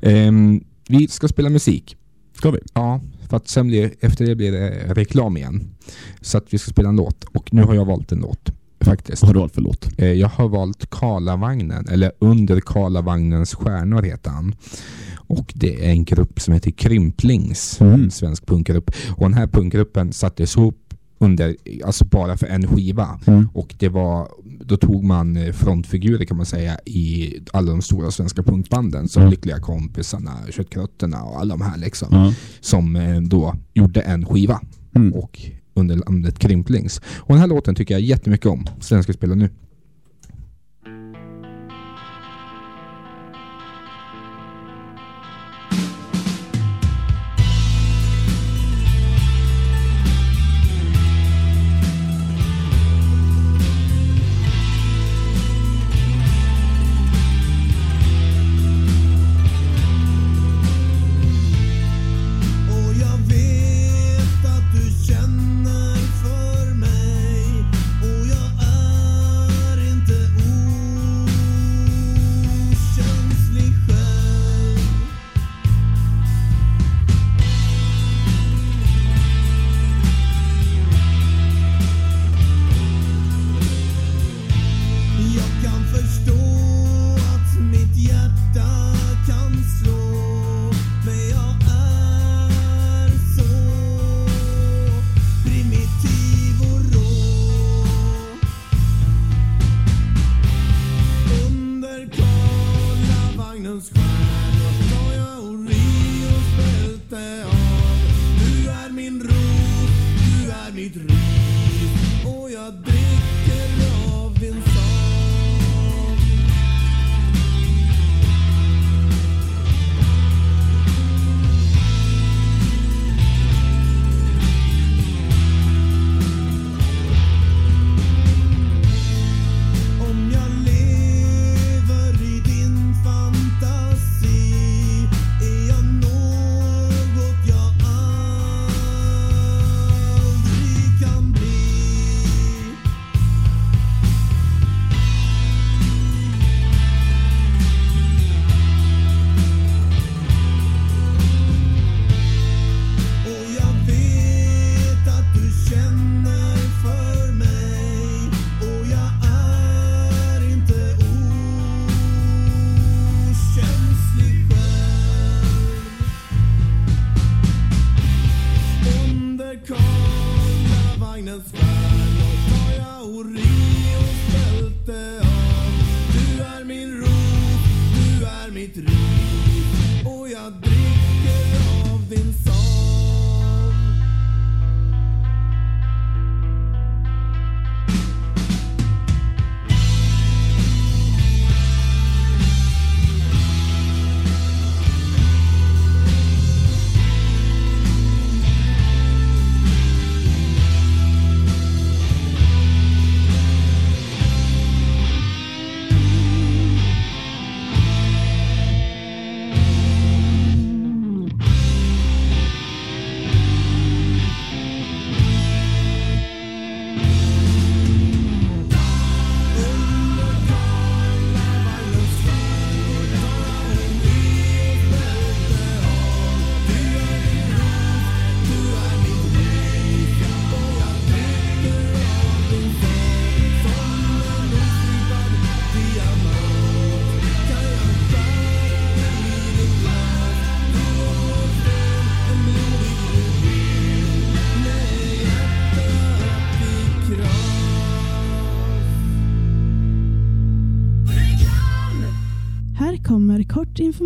Ehm, vi ska spela musik. Ska vi? Ja, för att sen blir, efter det blir det reklam igen. Så att vi ska spela en låt. Och nu har jag valt en låt. Faktiskt. Vad har du valt för låt? Eh, Jag har valt Karlavagnen, eller Under Karlavagnens stjärnor heter han. Och det är en grupp som heter Krymplings, Mm. en svensk punkgrupp. Och den här punkgruppen sattes ihop under, alltså bara för en skiva. Mm. Och det var, då tog man eh, frontfigurer kan man säga i alla de stora svenska punkbanden som Mm. Lyckliga kompisarna, Köttkrötterna och alla de här liksom. Ja. Som eh, då gjorde en skiva Mm. och under namnet Krymplings. Och den här låten tycker jag jättemycket om, så den ska jag spela nu.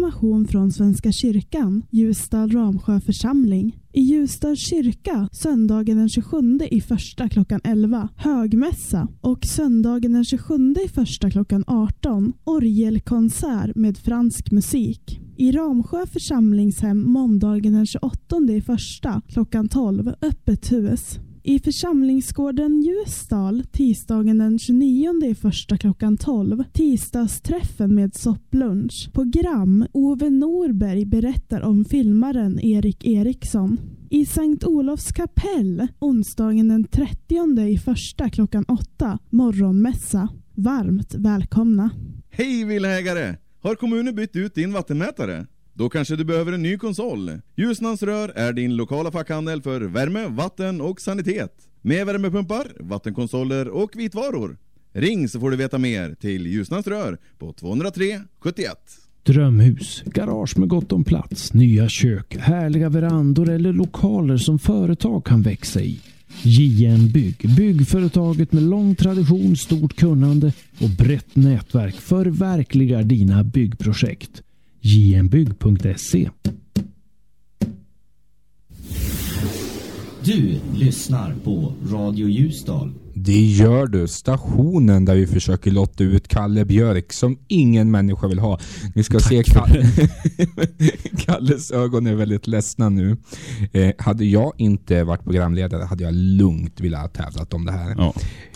Information från Svenska kyrkan, Ljusdal Ramsjö församling. I Ljusdals kyrka söndagen den 27 i första klockan 11 högmässa och söndagen den 27 i första klockan 18 orgelkonsert med fransk musik. I Ramsjö församlingshem måndagen den 28 i första klockan 12 öppet hus. I församlingsgården Ljusdal tisdagen den 29 i första klockan 12 tisdagsträffen med sopplunch. Program Ove Norberg berättar om filmaren Erik Eriksson. I Sankt Olofs kapell onsdagen den 30 i första klockan 8 morgonmässa. Varmt välkomna. Hej villaägare! Har kommunen bytt ut din vattenmätare? Då kanske du behöver en ny konsol. Ljusnans Rör är din lokala fackhandel för värme, vatten och sanitet. Med värmepumpar, vattenkonsoler och vitvaror. Ring så får du veta mer till Ljusnans Rör på 203 71. Drömhus, garage med gott om plats, nya kök, härliga verandor eller lokaler som företag kan växa i. JM Bygg, byggföretaget med lång tradition, stort kunnande och brett nätverk förverkligar dina byggprojekt jmbygg.se Du lyssnar på Radio Ljusdal. Det gör du. Stationen där vi försöker lotta ut Kalle Björk som ingen människa vill ha. Ni ska se Kalle. Kalles ögon är väldigt ledsna nu. Eh, hade jag inte varit programledare hade jag lugnt velat ha tävlat om det här.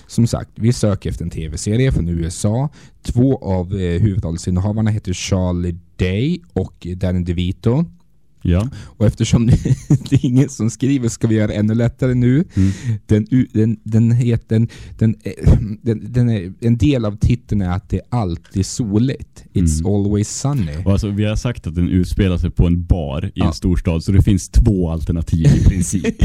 Som sagt, vi söker efter en tv-serie från USA. Två av eh, huvudrollsinnehavarna heter Charlie Day och Danny DeVito. Ja. Och eftersom det, är ingen som skriver ska vi göra det ännu lättare nu. Den, u- den, den heter, den, den, eh, den, den är, en del av titeln är att det är alltid soligt. It's always sunny. Och alltså, vi har sagt att den utspelar sig på en bar i en storstad, så det finns två alternativ i princip.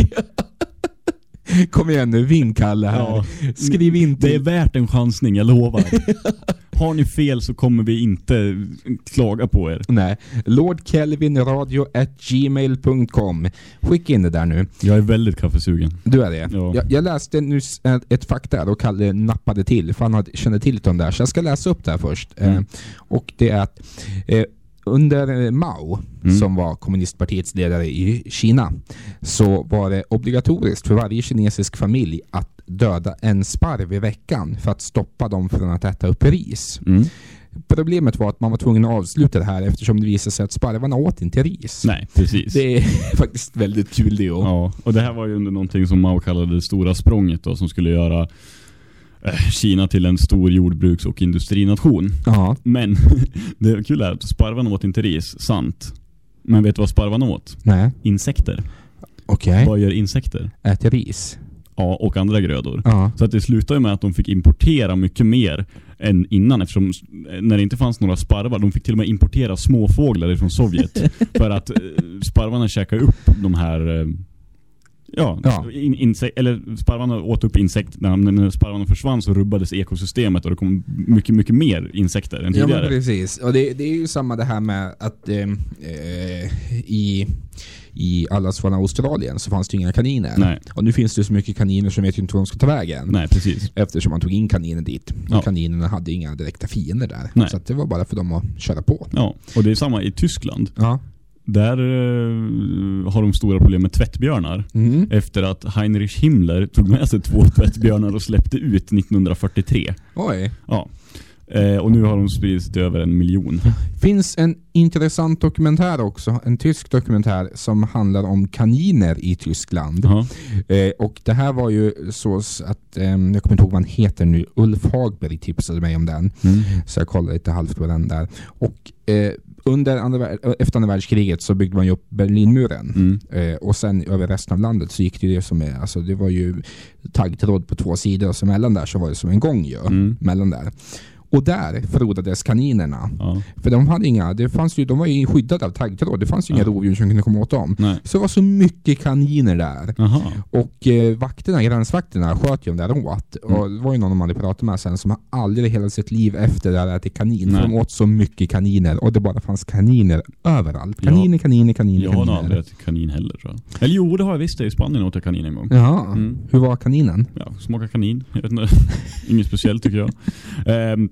Kom igen nu, vinn Kalle här. Ja. Skriv inte. Det är värt en chansning, jag lovar. Har ni fel så kommer vi inte klaga på er. Nej. Lordkelvinradio.gmail.com Skicka in det där nu. Jag är väldigt kaffesugen. Du är det? Ja. Jag, jag läste nyss ett, fakta och Kalle nappade till, för han hade- kände till det här. Så jag ska läsa upp det här först. Mm. Eh, och det är att eh, under eh, Mao, Mm. som var kommunistpartiets ledare i Kina, så var det obligatoriskt för varje kinesisk familj att döda en sparv i veckan för att stoppa dem från att äta upp ris. Mm. Problemet var att man var tvungen att avsluta det här eftersom det visade sig att sparvarna åt inte ris. Nej, precis. Det är faktiskt väldigt kul det Ja, och det här var ju under någonting som Mao kallade det stora språnget då, som skulle göra Kina till en stor jordbruks- och industrination. Ja. Men det kul är att sparvarna åt inte ris, sant. Men vet du vad sparvarna åt? Nej. Insekter. Okej. Vad gör insekter? Äter ris. Ja, och andra grödor. Ja. Så att det slutade med att de fick importera mycket mer än innan eftersom eh, när det inte fanns några sparvar, de fick till och med importera småfåglar från Sovjet för att eh, sparvarna käkade upp de här eh, Ja, Ja. In, inse- eller sparvarna åt upp insekter. När, när sparvarna försvann så rubbades ekosystemet och det kom mycket, mycket mer insekter än Ja tidigare. men precis. Och det, det är ju samma det här med att eh, eh, i, i allas från Australien så fanns det inga kaniner. Nej. Och nu finns det så mycket kaniner som vet inte var de ska ta vägen. Nej, precis. Eftersom man tog in kaniner dit. Ja. Kaninerna hade inga direkta fiender där. Nej. Så det var bara för dem att köra på. Ja, och det är samma i Tyskland. Ja. Där eh, har de stora problem med tvättbjörnar. Mm. Efter att Heinrich Himmler tog med sig två tvättbjörnar och släppte ut 1943. Oj. Ja. Eh, och nu har de spridits till över en miljon. finns en intressant dokumentär också. En tysk dokumentär som handlar om kaniner i Tyskland. Eh, och det här var ju så att, eh, jag kommer inte ihåg vad han heter nu, Ulf Hagberg tipsade mig om den. Mm. Så jag kollade lite halvt på den där. Och eh, under andra, efter andra världskriget så byggde man ju upp Berlinmuren. Mm. Eh, och sen över resten av landet så gick det ju det som är, alltså det var ju taggtråd på två sidor och så mellan där så var det som en gång ju. Mm. Mellan där. Och där frodades kaninerna. Ja. För de hade inga, det fanns ju, de var ju skyddade av taggtråd. Det fanns ju inga Ja. rovdjur som kunde komma åt dem. Nej. Så det var så mycket kaniner där. Aha. Och eh, vakterna, gränsvakterna sköt ju dem där åt. Mm. Och det var ju någon de hade pratat med sen som aldrig hela sitt liv efter det hade ätit kanin. För Nej. de åt så mycket kaniner och det bara fanns kaniner överallt. Kaniner, kaniner, kaniner, Jag har nog aldrig ätit kanin heller tror jag. Eller jo, det har jag visst. I Spanien åt jag kanin en gång. Jaha, Mm. hur var kaninen? Ja, smaka kanin. Jag vet inte. Inget speciellt tycker jag. Ehm,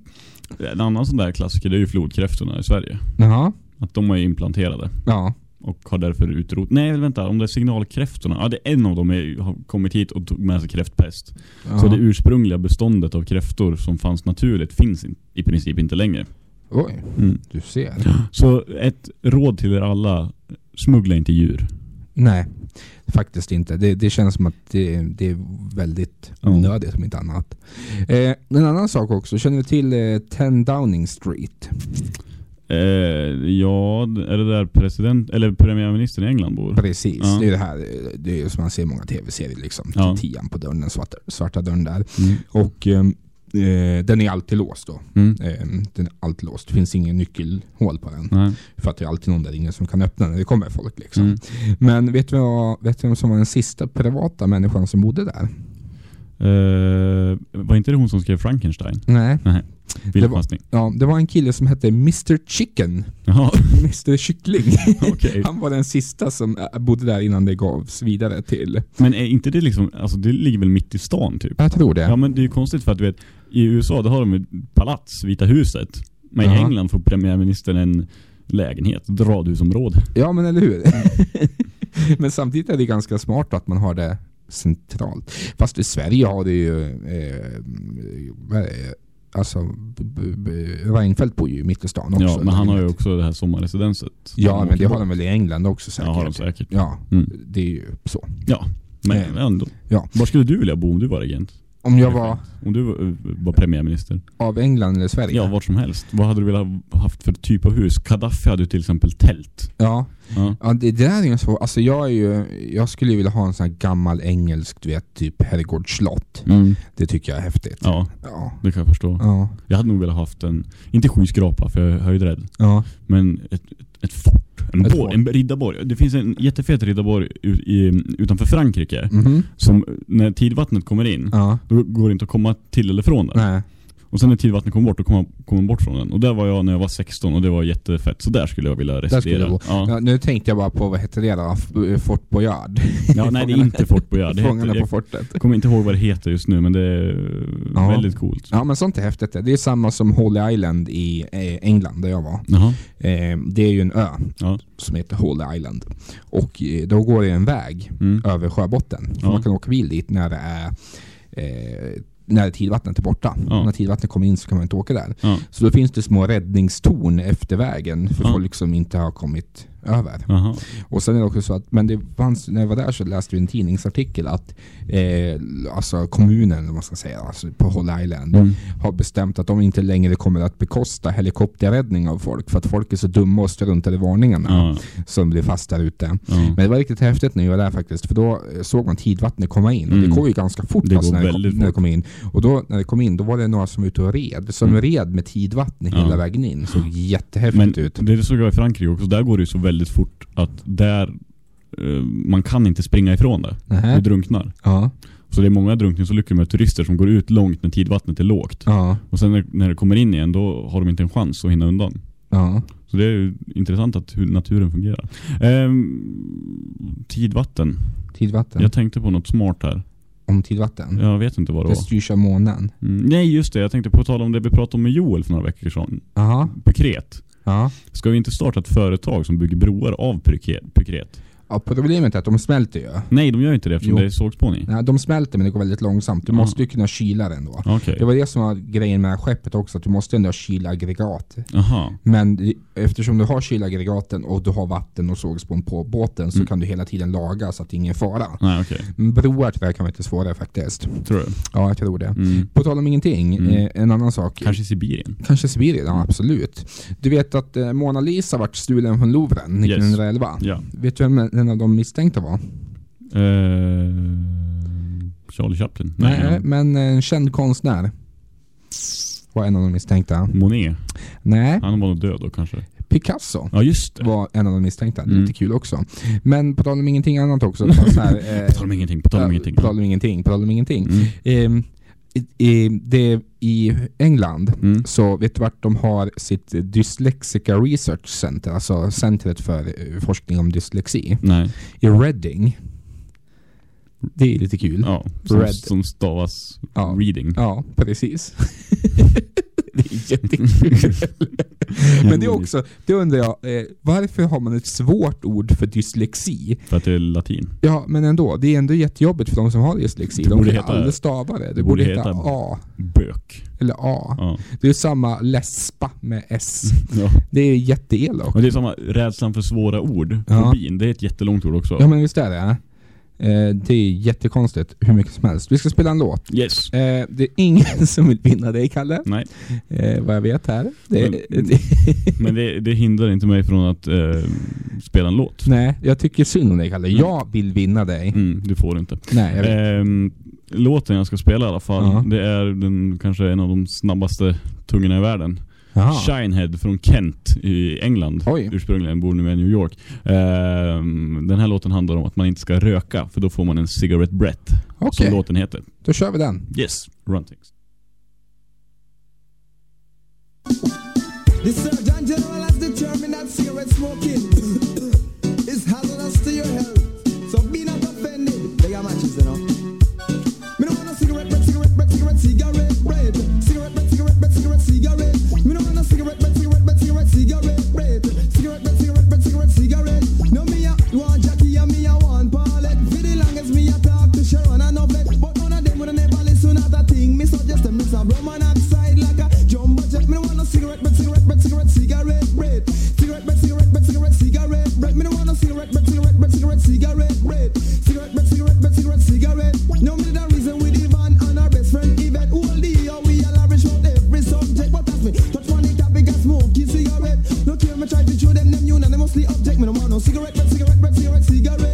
en annan sån där klassiker det är ju flodkräftorna i Sverige. Jaha, Att de är implanterade. ja. Och har därför utrot... Nej vänta, om det är signalkräftorna. Ja, det är en av dem är, har kommit hit och tog med sig kräftpest. Ja. Så det ursprungliga beståndet av kräftor som fanns naturligt finns in, i princip inte längre. Oj, Mm. du ser. Så ett råd till er alla, smuggla inte djur. Nej, faktiskt inte. Det, det känns som att det, det är väldigt onödigt om inte annat. Eh, en annan sak också, känner du till eh, 10 Downing Street? Eh, ja, är det där president, eller premiärministern i England bor? Precis, Ja. det är det här det är som man ser i många tv-serier liksom. Ja. Tian på dörren, den svarta, svarta dörren där. Mm. Och ehm, eh, den är alltid låst då. Mm. Ehm, den är alltid låst. Det finns ingen nyckelhål på den. Nej. För att det är alltid någon där inne som kan öppna när det kommer folk liksom. Mm. Men vet du, vad, vet du vem som var den sista privata människan som bodde där? Eh, var inte det hon som skrev Frankenstein? Nej. Nej. Det var, ja, det var en kille som hette Mr Chicken. Jaha. Mr Kyckling. Okej. Han var den sista som äh, bodde där innan det gavs vidare till... Men är inte det liksom, alltså det ligger väl mitt i stan typ? Jag tror det. Ja men det är ju konstigt för att du vet, i USA då har de ett palats, Vita huset. Men i Jaha. England får premiärministern en lägenhet, ett radhusområde. Ja men eller hur? men samtidigt är det ganska smart att man har det centralt. Fast i Sverige har det ju... Eh, det? alltså, Reinfeldt bor ju i mitt i stan också. Ja, men han har ju också det här sommarresidenset. Ja, men det har de väl i England också säkert? Ja, har de säkert. Ja, Mm. det är ju så. Ja, men Eh, ändå. ja. Var skulle du vilja bo om du var regent? Om jag var Om du var, premiärminister? av England eller Sverige? Ja, vart som helst. Vad hade du velat ha haft för typ av hus? Gaddafi hade ju till exempel tält. Ja, Ja. ja det, det där är ju så. Alltså jag är ju, jag skulle ju vilja ha en sån här gammal engelsk, du vet, typ herrgårdsslott. Mm. Det tycker jag är häftigt. Ja, Ja. det kan jag förstå. Ja. Jag hade nog velat haft en, inte skyskrapa för jag är höjdrädd, Ja. men ett, ett, ett fort. En, borg, en riddarborg. Det finns en jättefet riddarborg utanför Frankrike. Mhm. Som när tidvattnet kommer in, Ja. då går det inte att komma till eller från den. Nej. Och sen när tidvattnet kommer bort, då kommer man, man bort från den. Och där var jag när jag var 16 och det var jättefett. Så där skulle jag vilja residera. Ja. Ja, nu tänkte jag bara på, vad heter det då? Fort Boyard. Ja, nej det är inte Fort Boyard. Det heter- Fångarna på fortet. Jag kommer inte ihåg vad det heter just nu, men det är Ja. väldigt coolt. Ja men sånt är häftigt. Det är samma som Holy Island i eh, England där jag var. Jaha. Eh, det är ju en ö som heter Holy Island. Och eh, då går det en väg Mm. över sjöbotten. Man kan åka bil dit när det är eh, när tidvattnet är borta. Ja. När tidvattnet kommer in så kan man inte åka där. Ja. Så då finns det små räddningstorn efter vägen för Ja. folk som inte har kommit över. Jaha. Och sen är det också så att, men det fanns, när jag var där så läste vi en tidningsartikel att eh, alltså kommunen, vad man ska säga, alltså på Holy Island Mm. har bestämt att de inte längre kommer att bekosta helikopterräddning av folk för att folk är så dumma och struntar i varningarna Ja. som blir fast där ute. Ja. Men det var riktigt häftigt när jag var där faktiskt för då eh, såg man tidvattnet komma in och Mm. det går ju ganska fort Det alltså, när, det kom, när det kom in. Och då när det kom in då var det några som var ute och red, som Mm. red med tidvattnet Ja. hela vägen in. Såg jättehäftigt Men ut. det såg jag i Frankrike också, där går det ju så väldigt fort att där eh, man kan inte springa ifrån det. Nähä. Du drunknar. Ja, Så det är många drunkningsolyckor med turister som går ut långt när tidvattnet är lågt. ja, Och sen när, det kommer in igen, då har de inte en chans att hinna undan. ja. Så det är ju intressant att hur naturen fungerar. Ehm, tidvatten. Tidvatten. Jag tänkte på något smart här. Om tidvatten. Jag vet inte vad det Det var. styrs av månen. Mm, nej just det, jag tänkte på tal om det vi pratade om med Joel för några veckor sedan. Jaha. Pykret. Ja. Ska vi inte starta ett företag som bygger broar av pykret? Ja. Problemet är att de smälter ju. Nej, de gör inte det eftersom Jo. det är sågspån i. Nej, de smälter men det går väldigt långsamt. Du Ja. måste ju kunna kyla den då. Okej. Det var det som var grejen med skeppet också, att du måste ändå ha kylaggregat. Jaha. Men det- eftersom du har kylaggregaten och du har vatten och sågspån på båten så Mm. kan du hela tiden laga så att det är ingen fara. Nej, okej. Men Broar tyvärr kan vara lite svårare faktiskt. Tror du? Ja, jag tror det. Mm. På tal om ingenting, Mm. eh, en annan sak. Kanske i Sibirien? Kanske Sibirien, ja absolut. Du vet att eh, Mona Lisa vart stulen från Louvren 1911. Ja. Vet du vem en av de misstänkta var? Eh, Charlie Chaplin? Nej, men en känd konstnär. Var en av de misstänkta. Monet? Nej, Han var nog död då kanske. Picasso Ja, just det. var en av de misstänkta. Det är Mm. lite kul också. Men på tal om ingenting annat också. så här, eh, På tal om ingenting, på tal om ja, ingenting. På tal om ingenting, på tal om ingenting. Mm. Ehm, i, i, det, I England Mm. så vet du vart de har sitt Dyslexica Research Center, alltså centret för eh, forskning om dyslexi. Nej. I Reading. Det är lite kul. Ja, som, Red. som stavas Ja. reading. Ja, precis. det är jättekul. Men det är också, det undrar jag, eh, varför har man ett svårt ord för dyslexi? För att det är latin. Ja, men ändå. Det är ändå jättejobbigt för de som har dyslexi. De borde kan aldrig stava det. Det, det borde borde heta, heta A. Bök. Eller A. Ja. Det är samma läspa med S. Ja. Det är jätteelakt. Och det är samma rädslan för svåra ord. Ja. Fobin, det är ett jättelångt ord också. Ja men visst är det. Eh, det är jättekonstigt hur mycket som helst. Vi ska spela en låt. Yes. Eh, det är ingen som vill vinna dig Kalle. Nej. Eh, vad jag vet här. Det, Men- det, Men det, det hindrar inte mig från att eh, spela en låt. nej, jag tycker synd om dig Kalle. Jag vill vinna dig. Mm, du får inte. Nej, jag vet. Ehm, låten jag ska spela i alla fall, Ja. det är den kanske en av de snabbaste tungorna i världen. Jaha. Shinehead från Kent i England. Oj. Ursprungligen bor nu i New York. Ehm, den här låten handlar om att man inte ska röka, för då får man en cigarette breath. Okej. Som låten heter. Då kör vi den. Yes, run things. No me the reason with Ivan and our best friend Yvette. All the year we all lavish about every subject. But that's me. Touch one the topic and smoky cigarette. No care me try to show them them unanimously object. Me no want no cigarette, but cigarette, cigarette, cigarette. Cigarette,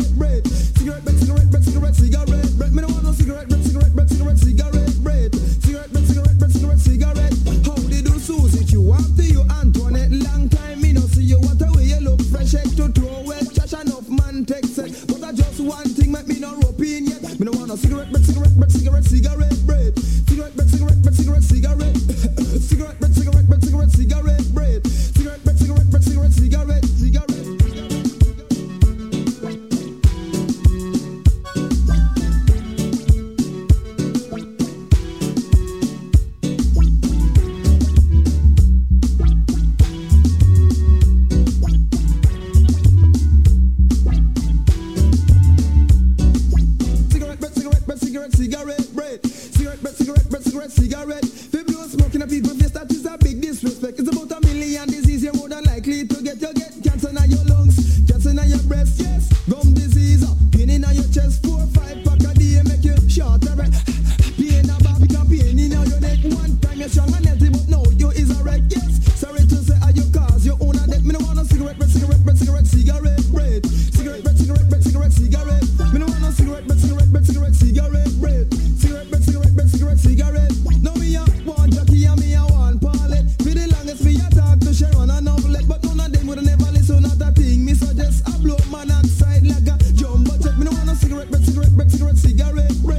but cigarette, but cigarette, cigarette,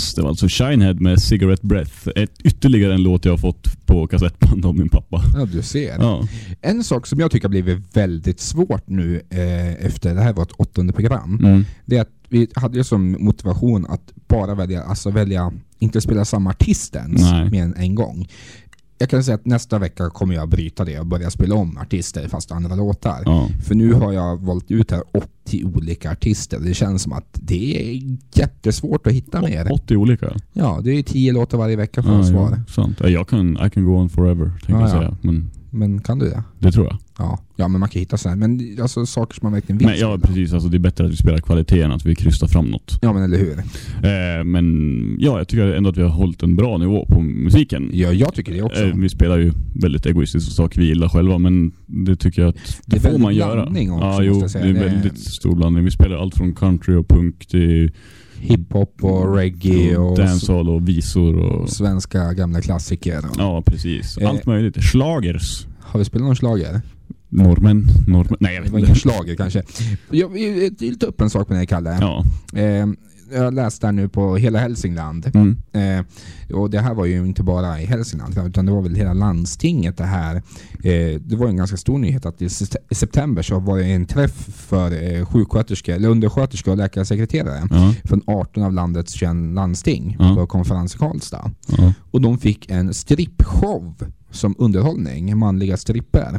Yes, det var alltså Shinehead med Cigarette Breath. Ett, ytterligare en låt jag har fått på kassettband av min pappa. Ja, du ser. Ja. En sak som jag tycker har blivit väldigt svårt nu eh, efter det här var ett åttonde program. Mm. Det är att vi hade ju som motivation att bara välja, alltså välja, inte spela samma artist ens Nej. mer än en gång. Jag kan säga att nästa vecka kommer jag bryta det och börja spela om artister fast andra låtar. Ja. För nu har jag valt ut här 80 olika artister. Det känns som att det är jättesvårt att hitta mer. 80 olika. Ja, det är 10 låtar varje vecka för Ja, att ja, svara. sant. Ja, Jag kan, I can go on forever, tänkte Ja, jag ja. säga. Men Men kan du det? det tror jag. Ja, ja men man kan hitta sådana. Men alltså saker som man verkligen vill Men ja, precis. Alltså, det är bättre att vi spelar kvalitet än att vi krystar fram något. Ja, men eller hur? Eh, men ja, jag tycker ändå att vi har hållit en bra nivå på musiken. Ja, jag tycker det också. Eh, vi spelar ju väldigt egoistiska saker vi gillar själva, men det tycker jag att Det är det, får väldigt man göra. blandning också, ja, jo, det är Det är- väldigt stor blandning. Vi spelar allt från country och punk till Hiphop och reggae och, dancehall och visor och... svenska gamla klassiker. Och, Ja, precis. Allt Eh, möjligt. Schlagers. Har vi spelat någon schlager? Normen. Normen. Nej, jag vet inte. schlager kanske. Jag vill ta upp en sak med dig Kalle. Ja. Eh, jag har läst där nu på hela Hälsingland. Mm. Eh, och det här var ju inte bara i Hälsingland utan det var väl hela landstinget det här. Eh, det var en ganska stor nyhet att i se- i september så var det en träff för eh, sjuksköterskor, eller undersköterskor och läkarsekreterare Ja. från 18 av landets 21 landsting Ja. på konferens i Karlstad. Ja. Och de fick en strippshow som underhållning, manliga stripper.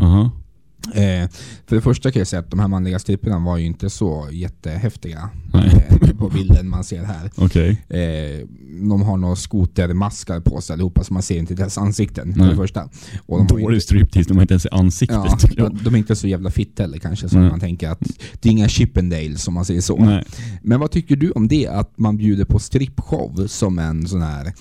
Eh, för det första kan jag säga att de här manliga stripperna var ju inte så jättehäftiga eh, på bilden man ser här. Okej. Eh, de har några skotermaskar på sig allihopa så man ser inte deras ansikten för det första. Och de har Dålig striptease när man inte ens ansiktet. Ja, de, de är inte så jävla fit heller kanske som man tänker att det är inga Chippendales som man säger så. Nej. Men vad tycker du om det att man bjuder på strippshow som en sån här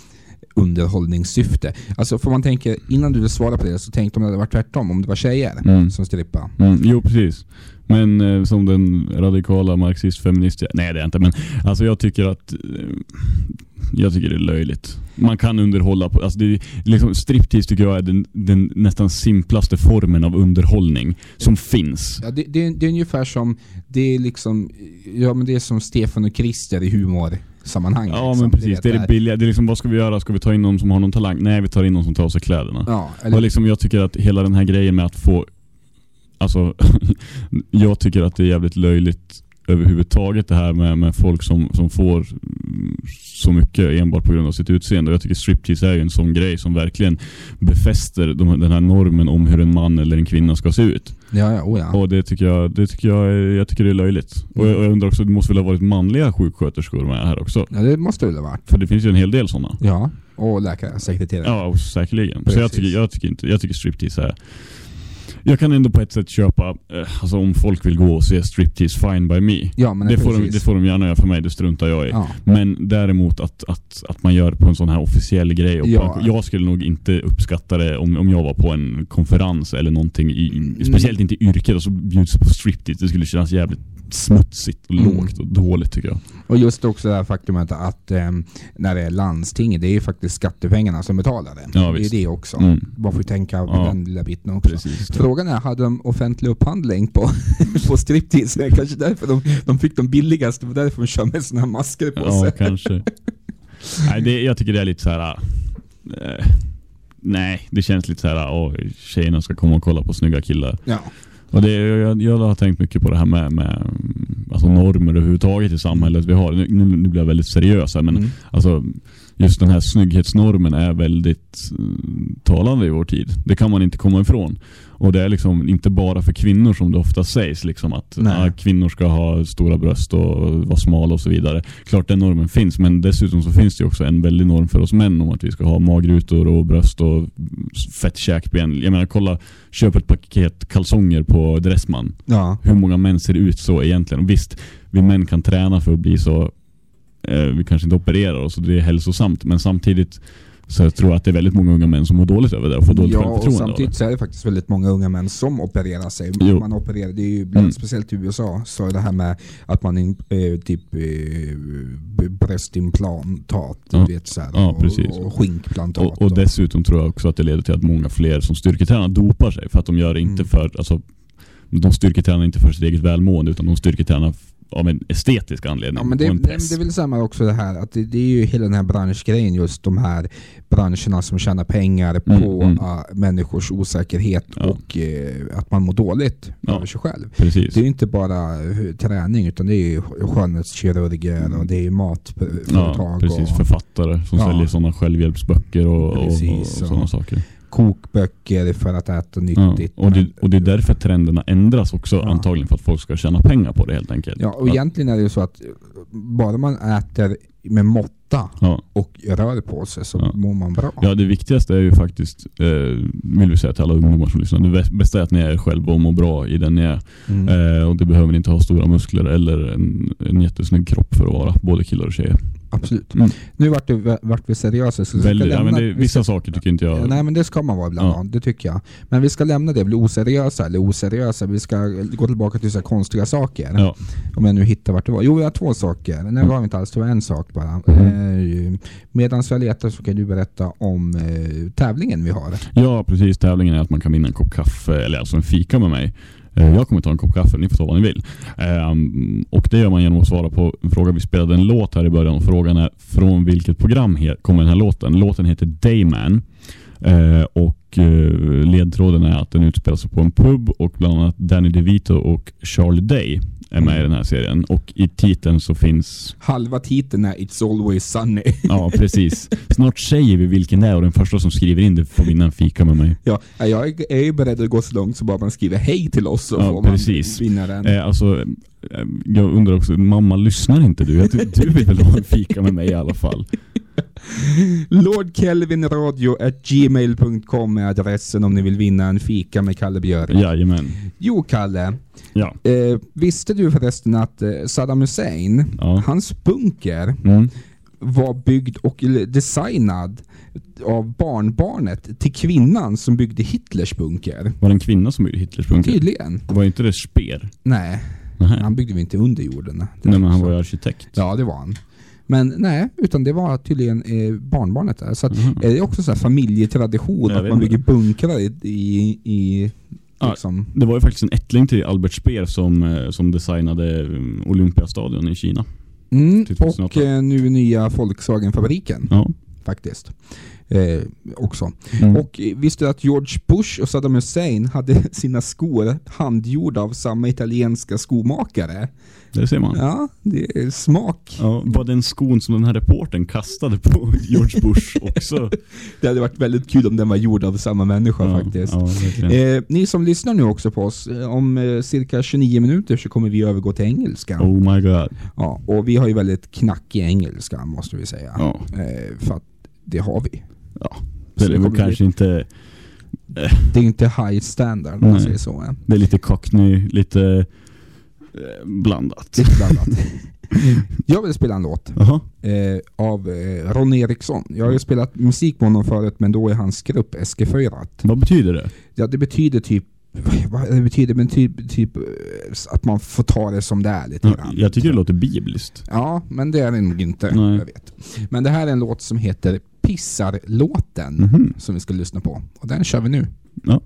underhållningssyfte? Alltså för man tänker, innan du svarar på det så tänkte om det hade varit tvärtom, om det var tjejer Mm. som strippade. Mm, jo, precis. Men eh, som den radikala marxist-feminist, nej det är jag inte, men alltså jag tycker att eh, jag tycker det är löjligt. Man kan underhålla på, alltså det liksom, striptease tycker jag är den, den nästan simplaste formen av underhållning som finns. Ja, det, det, är- det är ungefär som, det är liksom, ja men det är som Stefan och Christer i humorsammanhang. Ja liksom. men precis, det är det billiga. Det är liksom, vad ska vi göra? Ska vi ta in någon som har någon talang? Nej, vi tar in någon som tar av sig kläderna. Ja, eller, Och liksom, jag tycker att hela den här grejen med att få... Alltså, jag tycker att det är jävligt löjligt överhuvudtaget det här med, med folk som, som får så mycket enbart på grund av sitt utseende. Och jag tycker striptease är ju en sån grej som verkligen befäster de, den här normen om hur en man eller en kvinna ska se ut. Ja, ja, oh ja. Och det tycker jag, det tycker jag, jag tycker det är löjligt. Och jag, och jag undrar också, det måste väl ha varit manliga sjuksköterskor med här också? ja, det måste det väl ha varit. För det finns ju en hel del sådana. Ja, och läkare, sekreterare. Ja, och säkerligen. Så jag Precis. tycker, jag tycker inte, jag tycker striptease är... Jag kan ändå på ett sätt köpa, eh, alltså om folk vill gå och se striptease, fine by me. Ja, men Det får, de, det får de gärna göra för mig, det struntar jag i. Ja. Men däremot att, att, att man gör det på en sån här officiell grej. Och Ja. på, jag skulle nog inte uppskatta det om, om jag var på en konferens eller någonting. I, i, speciellt inte i yrket och så bjuds på striptease. Det skulle kännas jävligt smutsigt och Mm. lågt och dåligt tycker jag. Och just också det här faktumet att ehm, när det är landstinget, det är ju faktiskt skattepengarna som betalar det. Ja, det är visst. det också. Mm. Man får ju tänka på Ja. den lilla biten också. Precis. Frågan är, hade de offentlig upphandling på, på striptease? Det är Kanske därför de, de fick de billigaste, det var därför de kör med såna här masker på Ja, sig. kanske. Nej, det, jag tycker det är lite så här. eh, nej, det känns lite så här. Åh, tjejerna ska komma och kolla på snygga killar. Ja. Och det, jag, jag har tänkt mycket på det här med, med alltså normer överhuvudtaget i samhället vi har. Nu, nu, blir jag väldigt seriös här, men Mm. alltså just den här snygghetsnormen är väldigt mm, talande i vår tid. Det kan man inte komma ifrån. Och det är liksom inte bara för kvinnor som det ofta sägs liksom att ja, kvinnor ska ha stora bröst och vara smala och så vidare. Klart den normen finns, men dessutom så finns det också en väldig norm för oss män om att vi ska ha magrutor och bröst och fett käkben. Jag menar kolla, köp ett paket kalsonger på Dressman. Ja. Hur många män ser ut så egentligen? Och visst, vi män kan träna för att bli så eh, vi kanske inte opererar oss och det är hälsosamt, men samtidigt så jag tror att det är väldigt många unga män som mår dåligt över det och får dåligt Ja, självförtroende det. samtidigt så är det faktiskt väldigt många unga män som opererar sig. Jo. Man opererar, det är ju bland, Mm. speciellt i USA, så är det här med att man in, eh, typ eh, bröstimplantat, Ja. vet så här, Ja, och, och skinkplantat. Och, och dessutom tror jag också att det leder till att många fler som styrketränar dopar sig för att de gör inte Mm. för, alltså de styrketränar inte för sitt eget välmående utan de styrketränar av en estetisk anledning Ja, men det, det, det är väl samma också det här att det, det är ju hela den här branschgrejen just de här branscherna som tjänar pengar Mm, på mm. ah, människors osäkerhet Ja. och eh, att man mår dåligt Ja. över sig själv. Precis. Det är ju inte bara eh, träning utan det är ju skönhetskirurger och det är ju matföretag Ja, precis. och Författare som Ja. säljer sådana självhjälpsböcker och, och, och och- sådana saker. Kokböcker för att äta Ja. nyttigt. Och, det, och det är därför trenderna ändras också Ja. antagligen för att folk ska tjäna pengar på det helt enkelt. Ja, och Att- egentligen är det ju så att eh, bara man äter med måtta Ja. och rör på sig så mår man bra. Ja, det viktigaste är ju faktiskt, eh, vill vi säga till alla ungdomar som lyssnar, det bä- bästa är att ni är er själva och mår bra i den ni är. Mm. Eh, och det behöver ni inte ha stora muskler eller en, en jättesnygg kropp för att vara, både killar och tjejer. Absolut. Mm. Nu vart, det, vart vi seriösa. Så ska Väldigt, ja, men lämna- det, vi vissa ska- saker tycker inte jag... Nej men det ska man vara ibland, Ja. det tycker jag. Men vi ska lämna det, bli oseriösa eller oseriösa. Vi ska gå tillbaka till så konstiga saker. Ja. Om jag nu hittar vart det var. Jo, vi har två saker. Nej, det vi inte alls. Det var en sak bara. Mm. Eh, Medan jag letar så kan du berätta om eh, tävlingen vi har. Ja, precis. Tävlingen är att man kan vinna en kopp kaffe, eller alltså en fika med mig. Eh, jag kommer ta en kopp kaffe, ni får ta vad ni vill. Ehm, och det gör man genom att svara på en fråga. Vi spelade en låt här i början och frågan är från vilket program kommer den här låten? Låten heter Dayman. Eh, och eh, ledtråden är att den utspelar sig på en pub och bland annat Danny DeVito och Charlie Day är med i den här serien. Och i titeln så finns Halva titeln är It's Always Sunny. Ja, precis. Snart säger vi vilken det är och den första som skriver in det får vinna en fika med mig. Ja, jag är- ju beredd att gå så långt så bara man skriver hej till oss så Ja, får man precis. vinna den. Eh, alltså, eh, jag undrar också, mamma lyssnar inte du? Jag, du vill väl ha en fika med mig i alla fall? Lord Kelvin Radio at gmail.com är adressen om ni vill vinna en fika med Kalle Björk. Jajamän. Jo Kalle, Ja. eh, visste du förresten att eh, Saddam Hussein, Ja. hans bunker Mm. var byggd och designad av barnbarnet till kvinnan som byggde Hitlers bunker. Var det en kvinna som byggde Hitlers bunker? Tydligen. Var inte det Speer? Nej, Nej. han byggde väl inte under jorden. Nej, men han var ju arkitekt. Ja, det var han. Men nej, utan det var tydligen eh, barnbarnet där. Så att, Mhm. är det också så familjetradition att man bygger bunkrar i, i, i Ja, liksom. Det var ju faktiskt en ättling till Albert Speer som, eh, som designade mm, Olympiastadion i Kina. Mm, till 2008. och nu nya Volkswagen-fabriken Ja. faktiskt. Eh, också. Mm. Och eh, visste du att George Bush och Saddam Hussein hade sina skor handgjorda av samma italienska skomakare? Det ser man. Ja, det är smak. Ja, var den skon som den här reporten kastade på George Bush också? Det hade varit väldigt kul om den var gjord av samma människa Ja, faktiskt. ja, eh, ni som lyssnar nu också på oss, eh, om eh, cirka 29 minuter så kommer vi övergå till engelska. Oh my god. Ja, och vi har ju väldigt knackig engelska måste vi säga. Ja. Eh, för att det har vi. Ja. Så Det det är kanske bli- inte... Det är inte high standard om man säger så. Det är lite cockney, lite eh, blandat. Lite blandat. Jag vill spela en låt Jaha. eh, av eh, Ron Eriksson. Jag har ju spelat musik med honom förut men då är hans grupp SG4. Vad betyder det? Ja, det betyder typ vad det betyder men typ, typ eh, att man får ta det som det är lite Ja, grann. jag tycker det låter bibliskt. Ja, men det är det nog inte. Nej. Jag vet. Men det här är en låt som heter Pissarlåten Mhm. som vi ska lyssna på. Och den kör vi nu. Ja.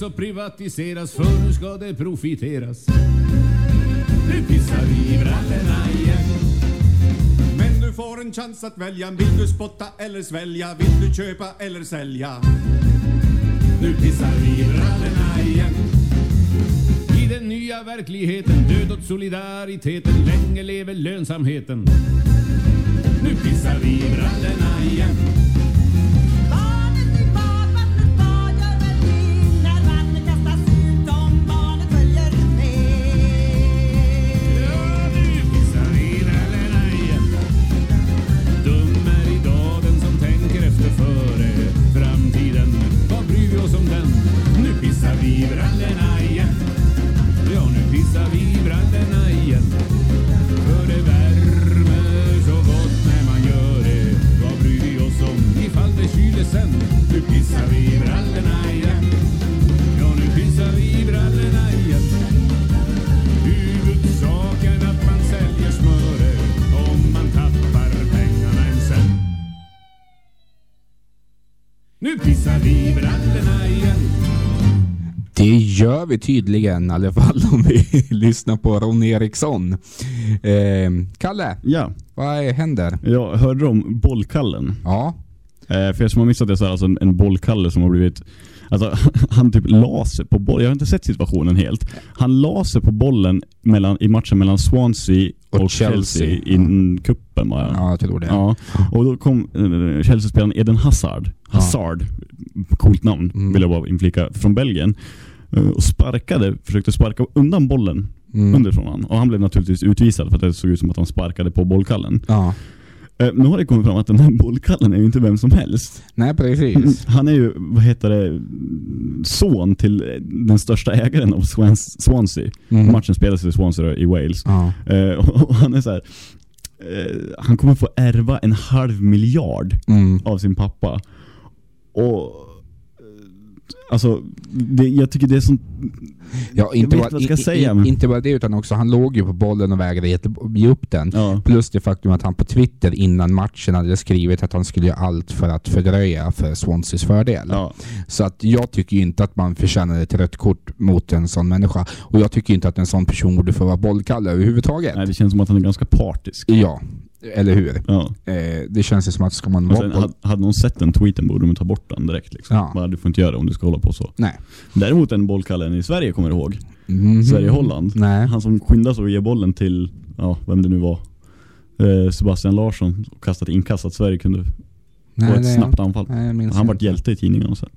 Säljas och privatiseras. För nu ska det profiteras. Nu pissar vi i brallorna igen. Men du får en chans att välja. Vill du spotta eller svälja? Vill du köpa eller sälja? Nu pissar vi i brallorna igen. I den nya verkligheten, död åt solidariteten, länge lever lönsamheten. Nu pissar vi i brallorna igen. Vi tydligen i alla fall om vi lyssnar på Ron Eriksson. Eh, Kalle, Ja. vad händer? Jag hörde om bollkallen. Ja. Eh, för er som har missat det så är det alltså en, en bollkalle som har blivit Alltså han typ la sig på bollen, jag har inte sett situationen helt. Han la sig på bollen mellan, i matchen mellan Swansea och, Och Chelsea, Chelsea. i kuppen va? Ja, jag tror det. Ja. Och då kom eh, Chelsea-spelaren Eden Hazard, Hazard, coolt namn Mm. vill jag bara inflika, från Belgien. Eh, Och sparkade, försökte sparka undan bollen Mm. underifrån han. Och han blev naturligtvis utvisad för att det såg ut som att han sparkade på bollkallen. Ja. Eh, Nu har det kommit fram att den här bollkallen är ju inte vem som helst. Nej, precis. Han är ju, vad heter det, son till den största ägaren av Swans, Swansea. Mm. Matchen spelas i Swansea i Wales. Ja. Eh, och, och han är så här. eh, han kommer få ärva en halv miljard Mm. av sin pappa. Och Alltså, det, jag tycker det är sånt... Ja, inte, jag vet bara, vad jag ska i- säga. men- inte bara det utan också han låg ju på bollen och vägrade ge, upp den. Ja. Plus det faktum att han på Twitter innan matchen hade skrivit att han skulle göra allt för att fördröja för Swanseas fördel. Ja. Så att jag tycker inte att man förtjänar ett rött kort mot en sån människa. Och jag tycker inte att en sån person borde få vara bollkalle överhuvudtaget. Nej, det känns som att han är ganska partisk. Ja, eller hur? Ja. Eh, det känns ju som att ska man Och vara sen, boll... hade, hade någon sett den tweeten borde de ta bort den direkt. Liksom. Ja. Bara, du får inte göra det om du ska hålla på så. Nej. Däremot en bollkallen i Sverige kommer du ihåg. Mhm. Sverige-Holland. Han som skyndade sig att ge bollen till, ja, vem det nu var. Eh, Sebastian Larsson och kastat inkast att Sverige kunde Nej, ett snabbt anfall. nej, jag han vart inte. hjälte i tidningarna sen.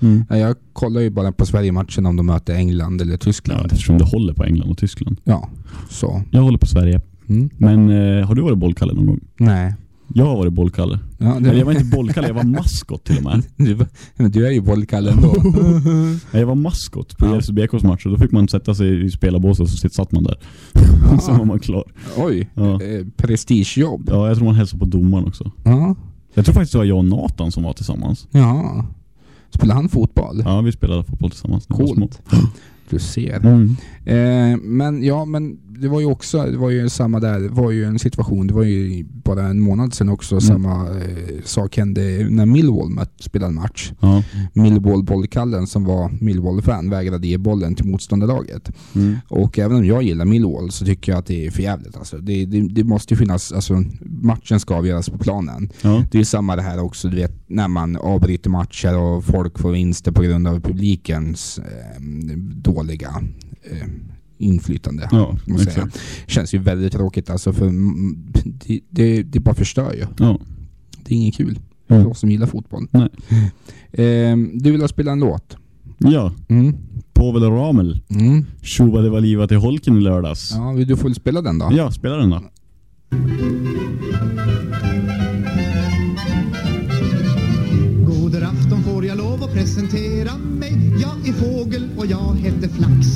Mm. Ja, Jag kollar ju bara på Sverige-matchen om de möter England eller Ja, Tyskland. eftersom du håller på England och Tyskland. Ja, så. Jag håller på Sverige. Mm. Men eh, har du varit bollkalle någon gång? Nej. Jag har varit bollkalle. Ja, Eller jag var inte bollkalle, jag var maskot till och med. Du, du är ju bollkalle ändå. Jag var maskot på Ja. ja. BKs matcher. Då fick man sätta sig i spelarbåset och så satt man där. så var man klar. Oj, Ja. eh, prestigejobb. Ja, jag tror man hälsade på domaren också. Ja. Jag tror faktiskt det var jag och Nathan som var tillsammans. ja. Spelar han fotboll? Ja, vi spelade fotboll tillsammans. Coolt. Du ser. Mm. Eh, men ja, men det var ju också, det var ju samma där, det var ju en situation, det var ju bara en månad sedan också, samma eh, sak hände när Millwall möt, spelade match. Ja. Millwall-bollkallen som var Millwall-fan vägrade ge bollen till motståndarlaget. Mm. Och även om jag gillar Millwall så tycker jag att det är för jävligt. Alltså. Det, det, det måste ju finnas, alltså matchen ska avgöras på planen. Ja. Det är samma det här också, du vet, när man avbryter matcher och folk får vinster på grund av publikens eh, dåliga eh, inflytande. Ja, man säga. Känns ju väldigt tråkigt alltså, för det, det, det bara förstör ju. Ja. Det är inget kul för oss som gillar fotboll. Nej. Eh, du vill ha spela en låt? Ja. Mm. Povel Ramel. Mm. Tjoa det var livat i holken i lördags. Ja, vill du få spela den då? Ja, spela den då. Goder afton får jag lov att presentera mig Jag är fågel och jag heter Flax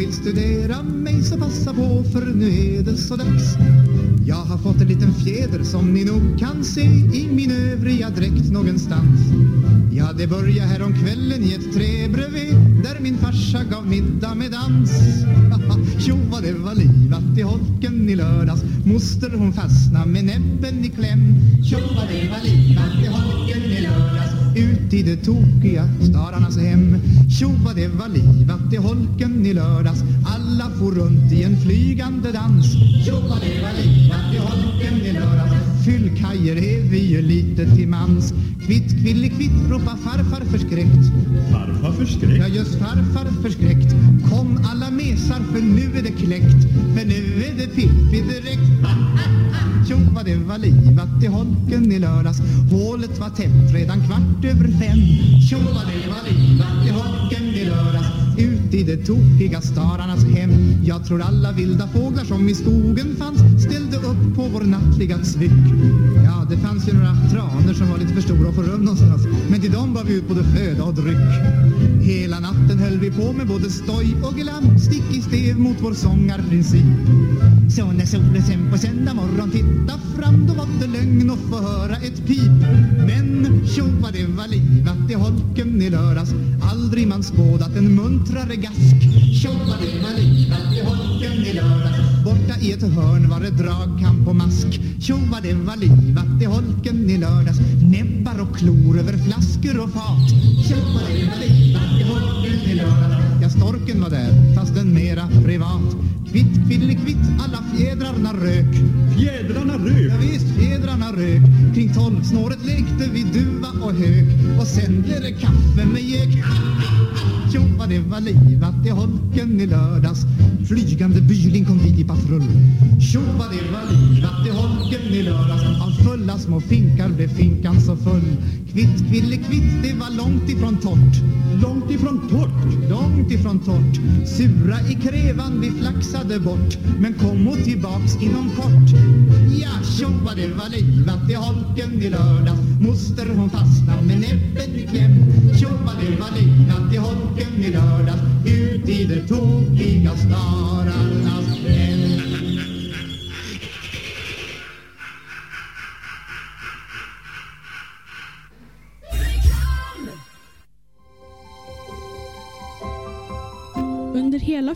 vill studera mig så passa på för nu är det så dags. Jag har fått en liten fjäder som ni nog kan se i min övriga dräkt någonstans. Ja, det börjar här om kvällen i ett trä bredvid där min farsa gav middag med dans. Tjo vad det var livat i holken i lördags. Moster hon fastna med näbben i kläm. Tjo vad det var livat i holken i lördags ut i det tokiga stararnas hem. Tjo vad det var livat i holken i lördags, alla for runt i en flygande dans. Tjo vad det var livat i holken i lördags, fyllkajer är vi ju lite till mans. Kvitt kvillikvitt ropar farfar förskräckt. Farfar förskräckt? Ja just farfar förskräckt. Kom alla mesar för nu är det kläckt. För nu är det Pippi direkt. Tjo vad det var livat i holken i lördags. Hålet var täppt redan kvart över fem. Tjo vad det var livat i holken i lördags. Ut i de tokiga stararnas hem. Jag tror alla vilda fåglar som i skogen fanns ställde upp på vår nattliga tryck. Ja, det fanns ju några tranor som var lite för stora att få rum någonstans. Men till dem var vi ut både föda och dryck. Hela natten höll vi på med både stoj och glam. Stick i stev mot vår sångarprincip. Så när solen sen på söndag morgon titta fram då var det lögn att få höra ett pip. Men tjo vad det var livat i holken i lördags. Aldrig man skådat en muntrare gask. Tjo vad det var livat i holken i lördags. Borta i ett hörn var det dragkamp och mask. Tjo vad det var livat i holken i lördags. Näbbar och klor över flaskor och fat. Tjo vad det var livat i holken i lördags. Storken var där, fast den mera privat. Kvitt kvillikvitt, alla fjädrarna rök. Fjädrarna rök? Ja, visst, fjädrarna rök. Kring tolvsnåret lekte vi duva och hök. Och sen blev det kaffe med gök. Jo, vad det var livat i holken i lördags. Flygande byling kom dit i patrull. Tjo, vad det var livat i holken i lördags. Av fulla små finkar blev finkan så full. Kvitt kvillikvitt, det var långt ifrån torrt. Långt ifrån torrt? Långt ifrån torrt. Sura i krävan vi flaxade bort. Men kom och tillbaks inom kort. Ja, tjo, vad det var livat i holken i lördags. Moster hon fastnade med näbben i kläm. Tjo, vad det var livat i holken i lördags.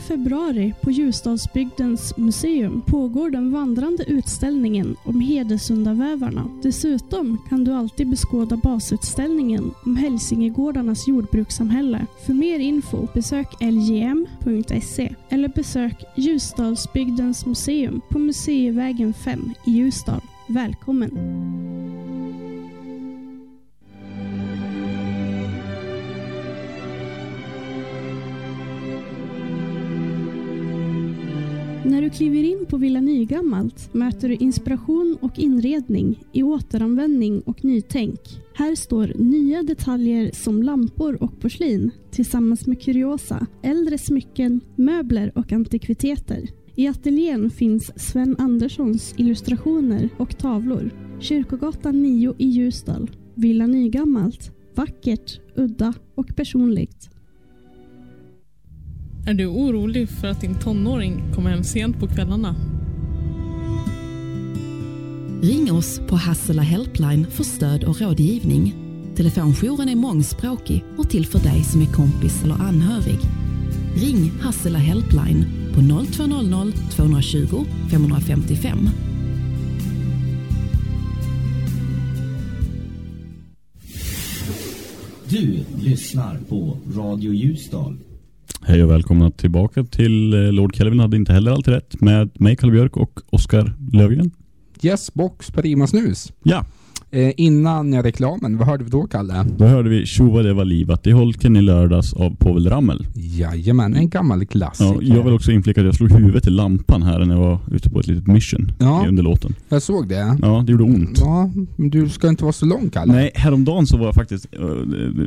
Februari på Ljusdalsbygdens museum pågår den vandrande utställningen om Hedesundavävarna. Dessutom kan du alltid beskåda basutställningen om Hälsingegårdarnas jordbrukssamhälle. För mer info besök lgm.se eller besök Ljusdalsbygdens museum på Museivägen 5 i Ljusdal. Välkommen! När du kliver in på Villa Nygammalt möter du inspiration och inredning i återanvändning och nytänk. Här står nya detaljer som lampor och porslin tillsammans med kuriosa, äldre smycken, möbler och antikviteter. I ateljén finns Sven Anderssons illustrationer och tavlor. Kyrkogatan 9 i Ljusdal. Villa Nygammalt. Vackert, udda och personligt. Är du orolig för att din tonåring kommer hem sent på kvällarna? Ring oss på Hassela Helpline för stöd och rådgivning. Telefonjouren är mångspråkig och till för dig som är kompis eller anhörig. Ring Hassela Helpline på 0200 220 555. Du lyssnar på Radio Ljusdal. Hej och välkomna tillbaka till eh, Lord Kelvin hade inte heller allt rätt med mig Karl Björk och Oskar Lövgren. Yes, box Prima Snus. Ja. Eh, innan reklamen, vad hörde vi då Kalle? Då hörde vi Tjova det var livat i holken i lördags av Povel Ramel. Jajamän, en gammal klassiker. Ja, jag vill också inflika att jag slog huvudet i lampan här när jag var ute på ett litet mission Ja. under låten. Jag såg det. Ja, det gjorde ont. Ja, men du ska inte vara så lång Kalle. Nej, häromdagen så var jag faktiskt eh,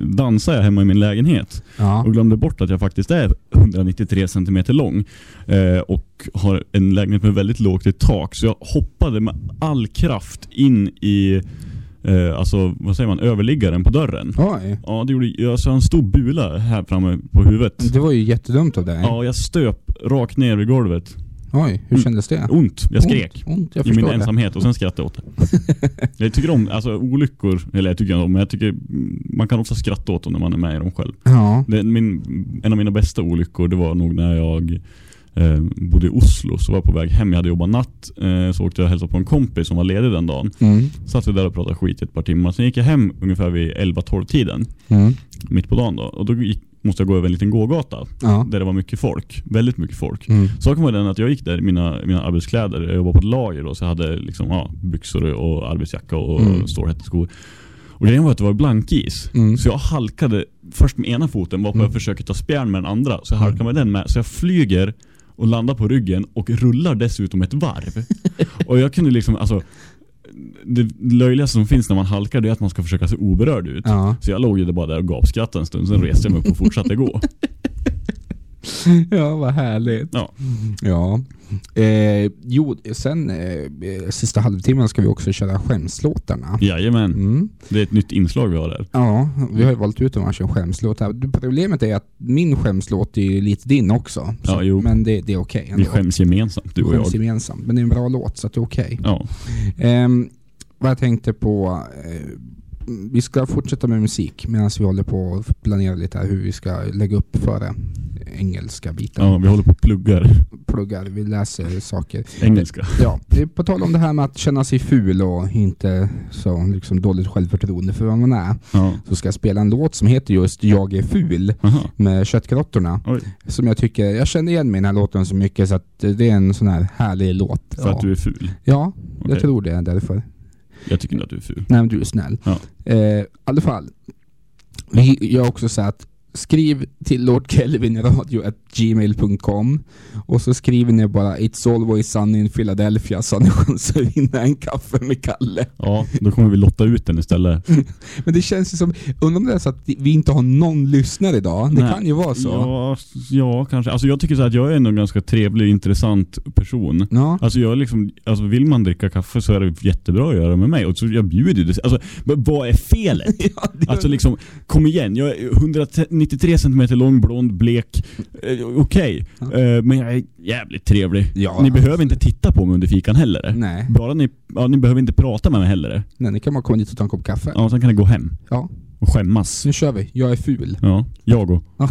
dansade jag hemma i min lägenhet Ja. och glömde bort att jag faktiskt är 193 cm lång eh, och har en lägenhet med väldigt lågt i tak så jag hoppade med all kraft in i eh, alltså vad säger man överliggaren på dörren. Oj. Ja, det gjorde jag så en stor bula här framme på huvudet. Det var ju jättedumt av dig. Ja, jag stöp rakt ner vid golvet. Oj, hur kändes det? Ont. Jag skrek. Ont, ont, jag I min det. ensamhet och sen skrattade jag åt det. jag tycker om, alltså olyckor, eller jag tycker om, men jag tycker mm, man kan också skratta åt dem när man är med i dem själv. Ja. Det, min, en av mina bästa olyckor, det var nog när jag eh, bodde i Oslo, så var jag på väg hem. Jag hade jobbat natt, eh, så åkte jag och hälsade på en kompis som var ledig den dagen. Mm. Satt vi där och pratade skit i ett par timmar. Sen gick jag hem ungefär vid 11-12 tiden. Mm. Mitt på dagen då. Och då gick, måste jag gå över en liten gågata. Ja. Där det var mycket folk. Väldigt mycket folk. Mm. Saken var den att jag gick där i mina, mina arbetskläder. Jag jobbade på ett lager då, så jag hade liksom, ja, byxor och arbetsjacka och Mm. stålhätteskor. Och grejen var att det var blankis. Mm. Så jag halkade först med ena foten varpå jag försöker ta spjärn med den andra. Så jag halkar med den med. Så jag flyger och landar på ryggen och rullar dessutom ett varv. och jag kunde liksom, alltså det löjligaste som finns när man halkar det är att man ska försöka se oberörd ut. Ja. Så jag låg ju bara där och gapskrattade en stund, sen reste jag mig upp och fortsatte gå. Ja, vad härligt. Ja. Ja. Eh, jo, sen eh, sista halvtimmen ska vi också köra skämslåtarna. Jajamän. Mm. Det är ett nytt inslag vi har där. Ja, vi har ju valt ut en varsin skämslåt här. Problemet är att min skämslåt är lite din också. Så, Ja, jo. Men det, det är okej Vi skäms gemensamt, du och skäms jag. gemensamt. Men det är en bra låt så det är okej. Ja. Ehm, vad jag tänkte på. Eh, vi ska fortsätta med musik medan vi håller på att planera lite här hur vi ska lägga upp för det engelska biten. ja, vi håller på och pluggar. Pluggar, vi läser saker. Engelska. Ja, på tal om det här med att känna sig ful och inte så liksom dåligt självförtroende för vad man är. Ja. Så ska jag spela en låt som heter just Jag är ful Aha. med Köttgrottorna. Oj. Som jag tycker, jag känner igen mig i den här låten så mycket så att det är en sån här härlig låt. För ja. att du är ful. Ja, jag Okej. tror det är därför. Jag tycker inte att du är ful. Nej men du är snäll. Ja. Eh, I alla fall. Vi gör också så att skriv till Lord Kelvin radio at gmail.com och så skriver ni bara It's always sunny in Philadelphia så har ni chans att vinna en kaffe med Kalle. Ja, då kommer vi lotta ut den istället. Men det känns ju som, undrar om det är så att vi inte har någon lyssnare idag? Det Nej. kan ju vara så. Ja, ja, kanske. Alltså jag tycker så att jag är ändå en ganska trevlig, intressant person. Ja. Alltså jag liksom, alltså vill man dricka kaffe så är det jättebra att göra med mig. Och så jag bjuder det. Alltså, men vad är felet? Alltså liksom, kom igen. Jag är 193 cm lång, blond, blek. Eh, Okej. Eh, men jag är jävligt trevlig. Ja, ni behöver inte titta på mig under fikan heller. Nej. Bara ni, ja, ni behöver inte prata med mig heller. Nej, ni kan bara komma dit och ta en kopp kaffe. Ja, sen kan ni gå hem. Ja. Och skämmas. Nu kör vi. Jag är ful. Ja, jag och. Ja.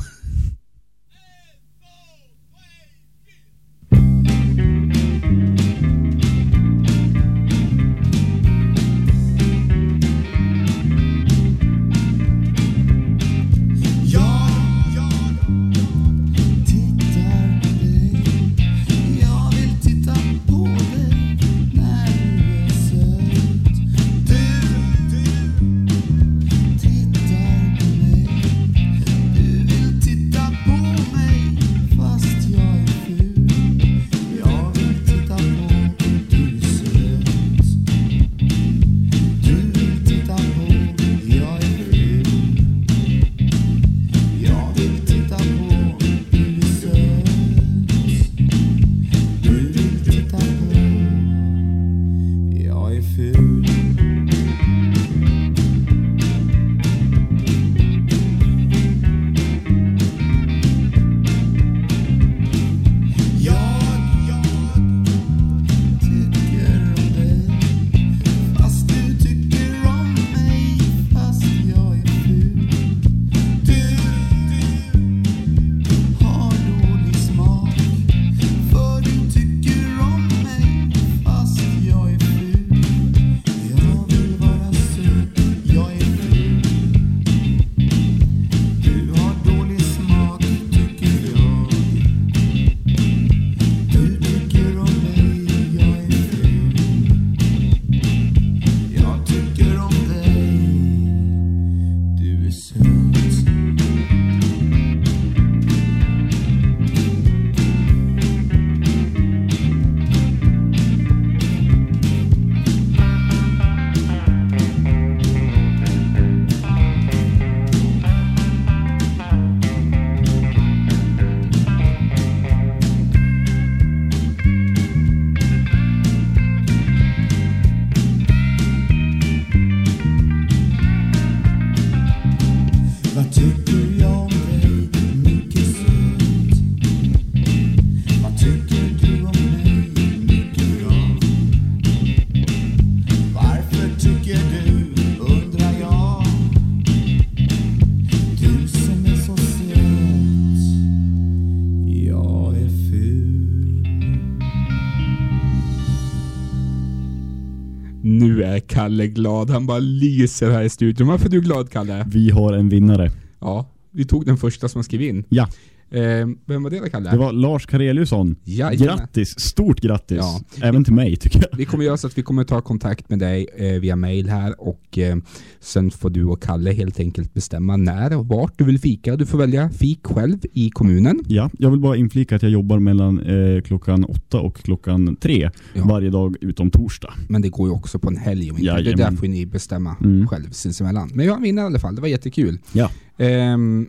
Kalle glad. Han bara lyser här i studion. Varför är du glad Kalle? Vi har en vinnare. Ja, vi tog den första som skrev in. Ja. Eh, vem var det då Kalle? Det var Lars Kareliusson. Grattis, stort grattis. Ja. Även till mig tycker jag. Vi kommer göra så att vi kommer ta kontakt med dig eh, via mail här och eh, sen får du och Kalle helt enkelt bestämma när och vart du vill fika. Du får välja fik själv i kommunen. Ja, jag vill bara inflika att jag jobbar mellan eh, klockan åtta och klockan tre varje dag utom torsdag. Men det går ju också på en helg om inte. Det där får ni bestämma Mm. själv sinsemellan. Men jag vinner i alla fall, det var jättekul. Ja. Ehm,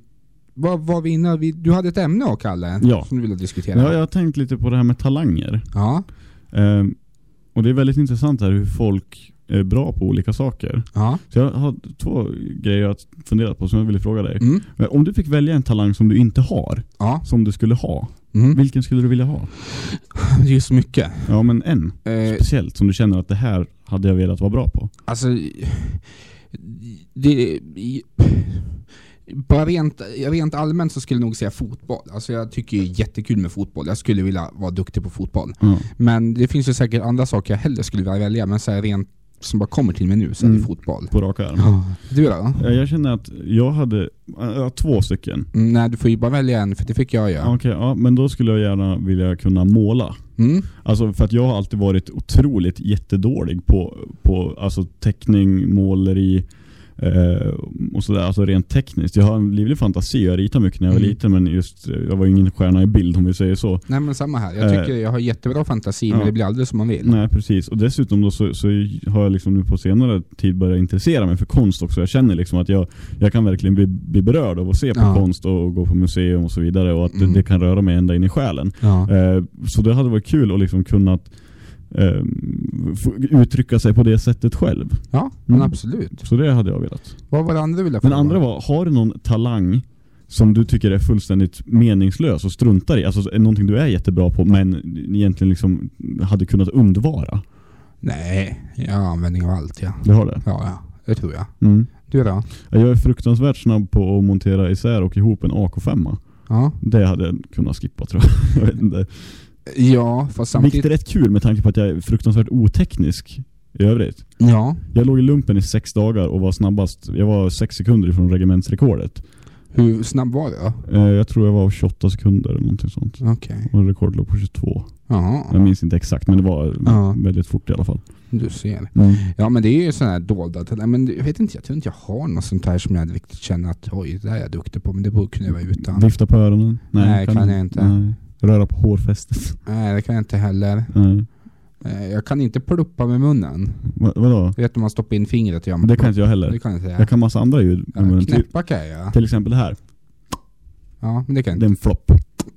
vad vinner vi? Du hade ett ämne då Kalle, Ja. som du ville diskutera. Ja, jag har tänkt lite på det här med talanger. Ja. Ehm, och det är väldigt intressant här hur folk är bra på olika saker. Ja. Så jag har två grejer jag funderat på som jag ville fråga dig. Mm. Om du fick välja en talang som du inte har, Ja. som du skulle ha, Mm. vilken skulle du vilja ha? Det är så mycket. Ja, men en. Eh, Speciellt som du känner att det här hade jag velat vara bra på. Alltså, det... Bara rent, rent allmänt så skulle jag nog säga fotboll. Alltså jag tycker är jättekul med fotboll. Jag skulle vilja vara duktig på fotboll. Ja. Men det finns ju säkert andra saker jag hellre skulle vilja välja. Men så här rent som bara kommer till mig nu så är det Mm. fotboll. På rak arm. Ja. Du då? Ja, Jag känner att jag hade har två stycken. Mm, nej, du får ju bara välja en för det fick jag göra. Okej, ja, men då skulle jag gärna vilja kunna måla. Mm. Alltså för att jag har alltid varit otroligt jättedålig på, på alltså teckning, måleri eh, och sådär, alltså rent tekniskt. Jag har en livlig fantasi, jag ritar mycket när jag var Mm. liten men just, eh, jag var ingen stjärna i bild om vi säger så. Nej men samma här. Jag Eh, tycker jag har jättebra fantasi ja. men det blir aldrig som man vill. Nej precis, och dessutom då så, så har jag liksom nu på senare tid börjat intressera mig för konst också. Jag känner liksom att jag, jag kan verkligen bli, bli berörd av att se på Ja. konst och, gå på museum och så vidare och att Mm. det, det kan röra mig ända in i själen. Ja. Eh, så det hade varit kul att liksom kunna eh, få uttrycka sig på det sättet själv. Ja, men Mm. absolut. Så det hade jag velat. Vad var det andra du ville Den fråga? andra var, har du någon talang som du tycker är fullständigt meningslös och struntar i? Alltså någonting du är jättebra på men egentligen liksom hade kunnat undvara? Nej, jag har användning av allt ja. Det har det? Ja, ja. Det tror jag. Mm. Du då? Jag är fruktansvärt snabb på att montera isär och ihop en AK5. Ja. Det hade jag kunnat skippa tror jag. jag vet inte. Ja, fast samtidigt... Vilket är rätt kul med tanke på att jag är fruktansvärt oteknisk i övrigt. Ja. Jag låg i lumpen i sex dagar och var snabbast. Jag var sex sekunder ifrån regementsrekordet. Hur snabb var det då? Eh, Jag tror jag var 28 sekunder eller någonting sånt. Okej. Och rekord låg på 22. Jaha. Jag minns inte exakt men det var Ja. väldigt fort i alla fall. Du ser. Mm. Ja men det är ju sådana här dolda. Men jag vet inte, jag tror inte jag har något sånt här som jag riktigt känner att oj, det där är jag duktig på. Men det borde kunna vara utan. Vifta på öronen? Nej, kan jag inte. Nej. Röra på hårfästet? Nej, det kan jag inte heller. Nej. Eh, Jag kan inte pluppa med munnen. Va, vadå? Du vet om man stoppar in fingret gör man Det kan inte jag heller. Det kan jag inte Jag säga. kan massa andra ljud. Ja, med munnen. till, knäppa kan jag till exempel det här. Ja, men det kan jag Det är inte. en flopp.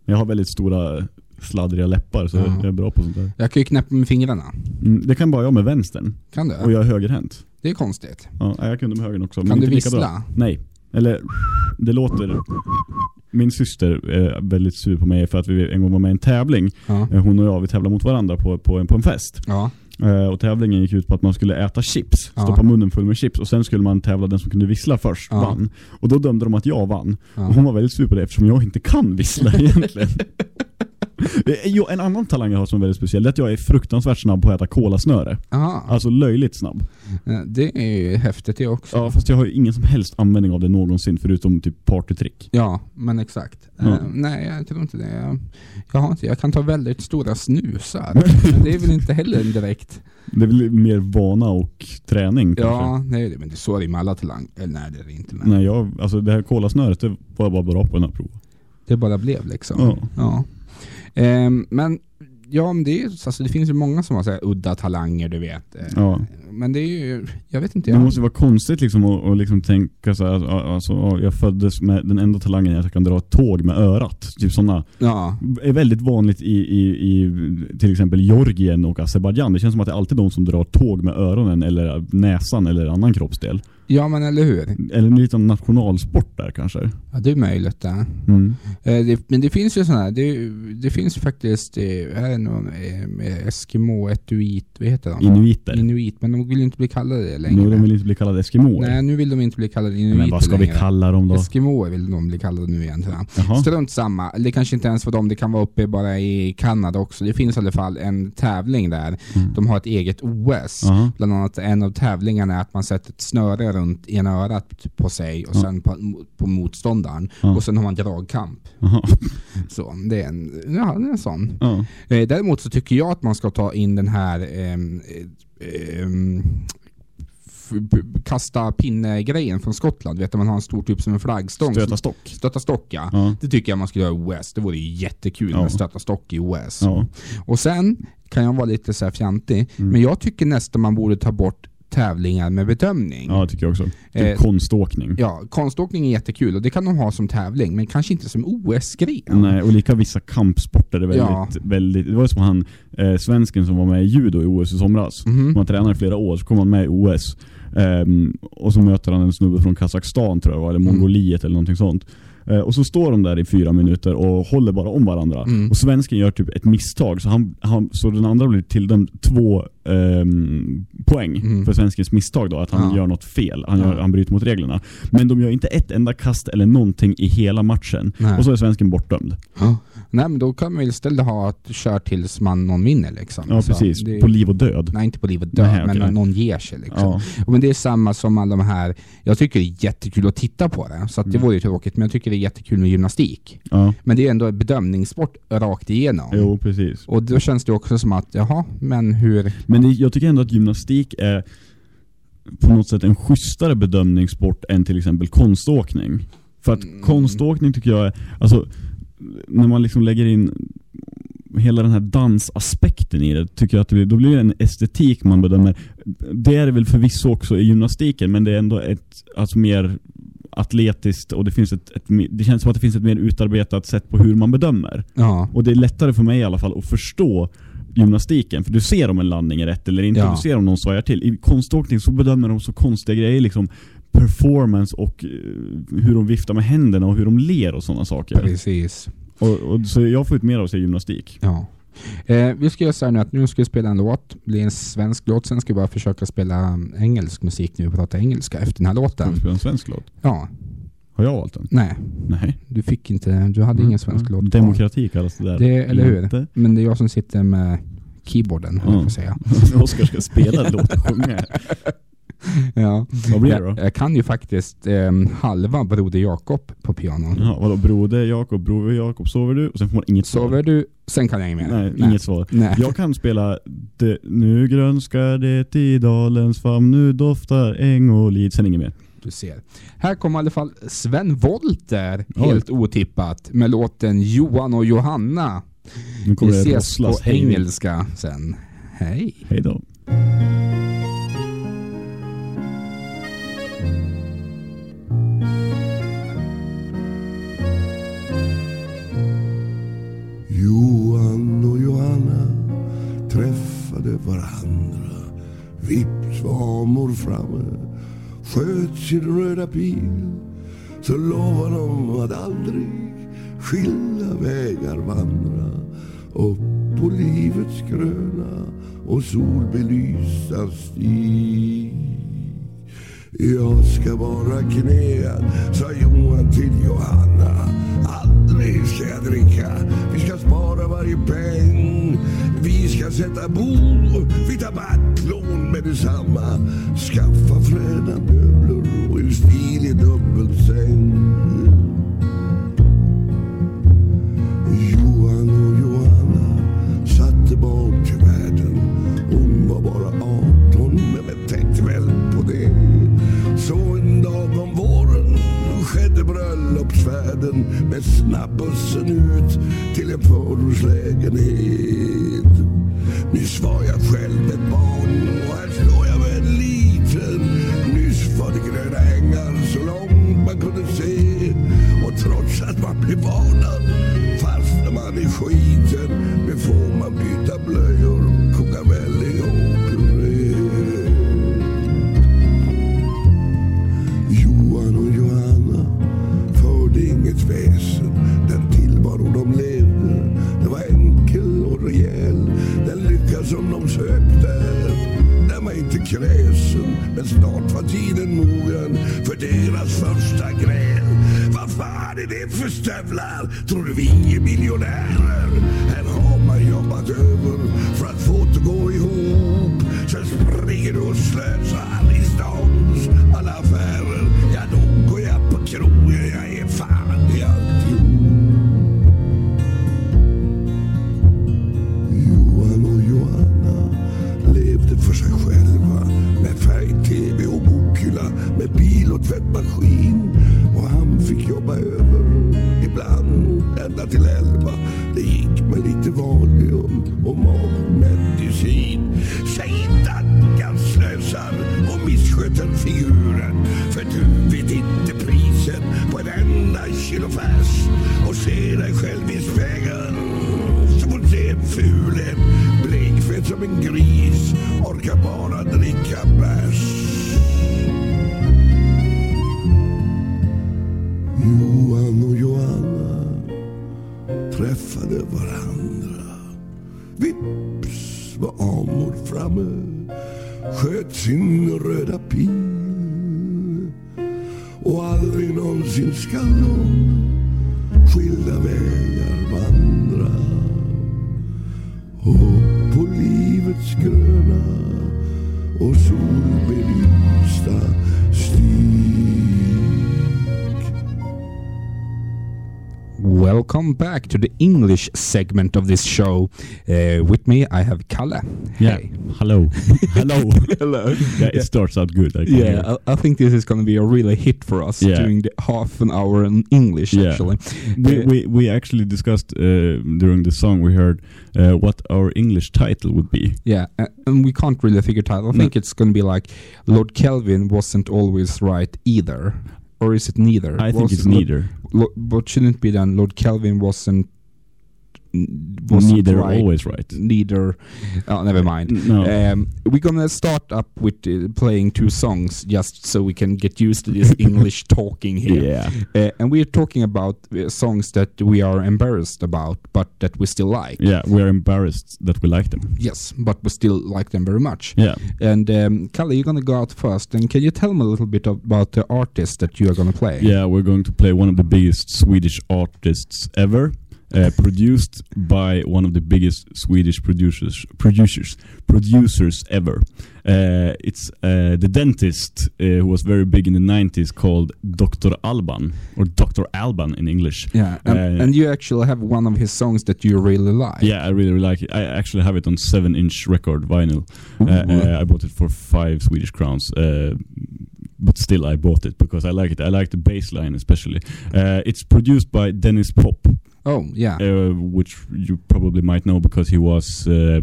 Jag har väldigt stora sladdriga läppar så Ja. jag är bra på sånt där. Jag kan ju knäppa med fingrarna. Mm, det kan bara jag med vänstern. Kan du? Och jag är högerhänt. Det är konstigt. Ja, jag kunde med högern också. Kan men du inte vissla? Nej. Eller, det låter... Min syster är väldigt sur på mig för att vi en gång var med i en tävling. Ja. Eh, Hon och jag, vi tävlade mot varandra på, på, en, på en fest. Ja. Eh, Och tävlingen gick ut på att man skulle äta chips. Ja. Stoppa munnen full med chips. Och sen skulle man tävla den som kunde vissla först Ja. vann. Och då dömde de att jag vann. Och hon var väldigt sur på det eftersom jag inte kan vissla egentligen. Jo, en annan talang jag har som är väldigt speciell det är att jag är fruktansvärt snabb på att äta kolasnöre. Aha. Alltså löjligt snabb. Det är ju häftigt det också. Ja, fast jag har ju ingen som helst användning av det någonsin förutom typ partytrick. Ja, men exakt. Ja. Eh, nej, jag tror inte det. Jag, jag, har inte, jag kan ta väldigt stora snusar. men det är väl inte heller direkt... Det är väl mer vana och träning kanske. Ja, nej, men det är så är det med alla talang. Eller nej, det är det inte. Men Nej, jag, alltså det här kolasnöret det var jag bara bra på den här proven. det bara blev liksom. Ja. Ja. Ehm, men ja, men det, är, alltså, det finns ju många som har så här, udda talanger, du vet. Eh, Ja. Men det är ju, jag vet inte. Det Jag, måste vara konstigt liksom att, att liksom tänka så här, alltså, ja, jag föddes med den enda talangen jag kan dra ett tåg med örat. Typ sådana ja, är väldigt vanligt i, i, i till exempel Georgien och Azerbajdzjan. Det känns som att det är alltid de som drar tåg med öronen eller näsan eller annan kroppsdel. Ja men eller hur? Eller en liten nationalsport där kanske. Ja det är möjligt det. Mm. Eh, det men det finns ju sådana här, det, det finns faktiskt, eh, är någon eh, Eskimo, etuit, vad heter de? Inuiter. Inuit, men de vill ju inte bli kallade det längre. Nu de vill inte bli kallade eskimoer. Nej, nu vill de inte bli kallade inuiter Men vad ska vi längre. kalla dem då? Eskimoer vill de bli kallade nu igen tror jag. Jaha. Strunt samma. Det kanske inte ens var dem, det kan vara uppe bara i Kanada också. Det finns i alla fall en tävling där. De har ett eget OS. Mm. Jaha. Bland annat en av tävlingarna är att man sätter ett snöre runt ena örat på sig och Ja. sen på, på motståndaren. Ja. Och sen har man dragkamp. Så det är en, ja, det är en sån. Ja. Eh, däremot så tycker jag att man ska ta in den här eh, b- kasta pinne-grejen från Skottland. Vet du, man har en stor typ som en flaggstång. Stöta stock. Stöta stock ja. Ja. Det tycker jag man skulle göra i OS. Det vore jättekul Ja. med stöta stock i OS. Ja. Och sen kan jag vara lite så här fjantig, Mm. men jag tycker nästan man borde ta bort tävlingar med bedömning. Ja, tycker jag också. Typ Eh, konståkning. Ja, konståkning är jättekul och det kan de ha som tävling, men kanske inte som OS-gren. Nej, och lika vissa kampsporter är väldigt, Ja. väldigt det var som han, eh, svensken som var med i judo i OS i somras. Mhm. Som var tränare i flera år, så kom han med i OS. Ehm, och så möter han en snubbe från Kazakstan tror jag eller Mm. Mongoliet eller någonting sånt. Eh, och så står de där i fyra minuter och håller bara om varandra. Mm. Och svensken gör typ ett misstag, så, han, han, så den andra blir tilldömd två ehm, poäng Mm. för svenskens misstag då, att han Ja. gör något fel. Han, gör, Ja. han bryter mot reglerna. Men de gör inte ett enda kast eller någonting i hela matchen. Nej. Och så är svensken bortdömd. Ja. Nej men då kan man istället ha att köra tills man någon vinner liksom. Ja, Alltså, precis. det- På liv och död. Nej inte på liv och död, Nej, men okej. någon ger sig liksom. Ja. Men det är samma som alla de här, jag tycker det är jättekul att titta på det, så att det Mm. vore ju tråkigt, men jag tycker det är jättekul med gymnastik. Ja. Men det är ändå en bedömningssport rakt igenom. Jo, precis. Och då känns det också som att, jaha, men hur... Men det, jag tycker ändå att gymnastik är på något sätt en schysstare bedömningssport än till exempel konståkning. För att Mm. konståkning tycker jag är, alltså när man liksom lägger in hela den här dansaspekten i det, tycker jag att det blir, då blir det en estetik man bedömer. Det är det väl förvisso också i gymnastiken, men det är ändå ett alltså mer atletiskt och det finns ett, ett det känns som att det finns ett mer utarbetat sätt på hur man bedömer. Ja. Och det är lättare för mig i alla fall att förstå gymnastiken, för du ser om en landning är rätt eller inte, Ja. du ser om någon svajar till. I konståkning så bedömer de så konstiga grejer, liksom performance och eh, hur de viftar med händerna och hur de ler och sådana saker. Precis. Och, och, så jag får ut mer av se gymnastik. Ja. Eh, vi ska göra så här nu att nu ska vi spela en låt, det blir en svensk låt, sen ska vi bara försöka spela um, engelsk musik nu och prata engelska efter den här Ska låten. vi spela en svensk låt? Ja. Har jag valt den? Nej. Nej. Du fick inte, du hade ingen svensk Mm. låt. Demokrati kallas det där. Det, eller hur? Inte. Men det är jag som sitter med keyboarden, höll jag säga. Oskar ska spela låt och sjunga. Ja. Vad blir det då? Jag, jag kan ju faktiskt ehm, halva Broder Jakob på piano. Ja, vadå, broder Jakob, broder Jakob, sover du? Och sen får man inget svar. Sover du? Sen kan jag inget mer. Nej, inget svar. Nej. Jag kan spela det, Nu grönskar det i dalens famn, nu doftar äng och lid, sen inget mer. Du ser. Här kommer i alla fall Sven Wollter, Oj. helt otippat, med låten Johan och Johanna. Nu kommer Vi ses på engelska sen. Hej. Hej då. Johan och Johanna träffade varandra. Vips var mor framme, sköt sin röda pil. Så lovade de att aldrig skilda vägar vandra. Upp på livets gröna och solbelysta stig. Jag ska bara knäa, sa Johan till Johanna. Aldrig ska jag dricka, vi ska spara varje peng. Vi ska sätta bo, vi tar battlån med detsamma. Skaffa fräna möbler och en stilig dubbelsäng. Världen med snabbussen ut till en förortslägenhet. Nyss var jag själv ett barn och här står jag med en liten. Nyss var det gröna ängar så långt man kunde se. Och trots att man blev varnad fastnar man i skiten. med som de sökte. Den var inte kräsen, men snart var tiden mogen för deras första gräl. Vad fan är det för stövlar? Tror du vi är miljonärer? Här har man jobbat över för att få det att gå ihop. Sen springer du och slösar maskin och han fick jobba över, ibland ända till elva. Det gick med lite Valium och magmedicin. Säg inte att jag slösar och missköter figuren. För du vet inte priset på en enda kilo färs. Och ser dig själv i spegeln som hon ser fulen Blekfet som en gris Orkar bara dricka bärs Johan och Johanna Träffade varandra. Vips var Amor framme Sköt sin röda pil. Och aldrig någonsin skall de skilda vägar vandra. Och på livets gröna och solbelysta Welcome back to the English segment of this show. Uh, with me, I have Kalle. Yeah. Hey. Hello. Hello. Hello. Yeah, it starts out good. I Yeah. I, I think this is going to be a really hit for us Yeah. during the half an hour in English, Yeah. actually. We, Uh, we we actually discussed uh, during the song we heard uh, what our English title would be. Yeah, and we can't really figure it out. I No. think it's going to be like Lord Kelvin wasn't always right either, or is it neither? I think Was it's Lord- neither. Lo- but shouldn't it be then Lord Kelvin wasn't Neither right, always right. Neither. Oh, never mind. No. Um, we're gonna start up with uh, playing two songs just so we can get used to this English talking here. Yeah. Uh, and we're talking about uh, songs that we are embarrassed about, but that we still like. Yeah, we are embarrassed that we like them. Yes, but we still like them very much. Yeah. And um, Kalle, you're gonna go out first, and can you tell me a little bit about the artist that you are gonna play? Yeah, we're going to play one of the biggest Swedish artists ever. Uh, produced by one of the biggest Swedish producers producers producers ever. Uh, it's uh, the dentist uh, who was very big in the 90s called Dr. Alban or Dr. Alban in English. Yeah, and, Uh, and you actually have one of his songs that you really like. Yeah, I really, really like it. I actually have it on seven inch record vinyl. Uh, uh, I bought it for five Swedish crowns. But still, I bought it because I like it. I like the bass line especially. Uh, it's produced by Dennis Pop. Oh, yeah. Uh, which you probably might know because he was. Uh,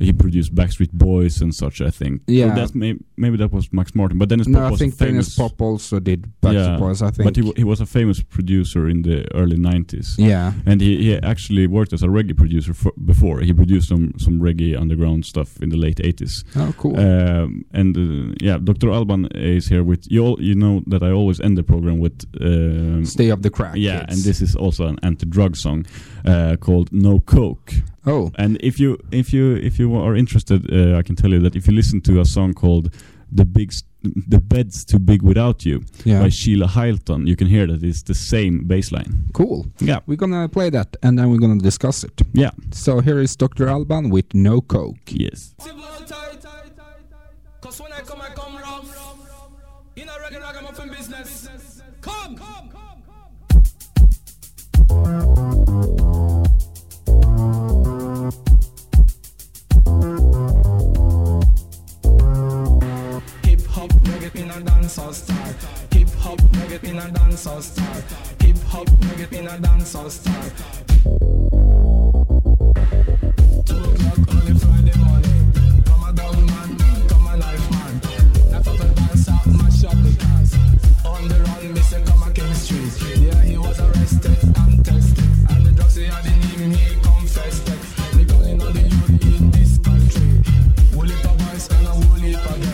he produced Backstreet Boys and such, I think. Yeah. So that's may- maybe that was Max Martin, but Dennis no, Pop I think famous. Dennis Pop also did Backstreet Boys. I think. But he, wa- he was a famous producer in the early 90s. Yeah. And he, he actually worked as a reggae producer for, before. He produced some, some reggae underground stuff in the late 80s. Oh, cool. Um, and uh, yeah, Dr. Alban is here with you. All, you know that I always end the program with um, Stay of the Crack Yeah, Kids. and this is also an anti-drug song uh, called No Coke. Oh. And if you if you if you are interested, uh, I can tell you that if you listen to a song called "The Big S- The Bed's Too Big Without You" Yeah. by Sheila Hylton, you can hear that it's the same bass line. Cool. Yeah. We're gonna play that and then we're gonna discuss it. Yeah. So here is Dr. Alban with No Coke. Yes. Cause when I come, I come rough. In a reggae ragamuffin business. Come! Hip a dancehall style. Hip hop reggae in a dancehall style. Hip hop reggae in a style. Two o'clock early Friday morning. A down man, come a knife man. Knife dance mash up the. On the run. Come a King. Yeah, he was arrested and tested. And the drugs he had in him, he confessed calling on the in this country. And a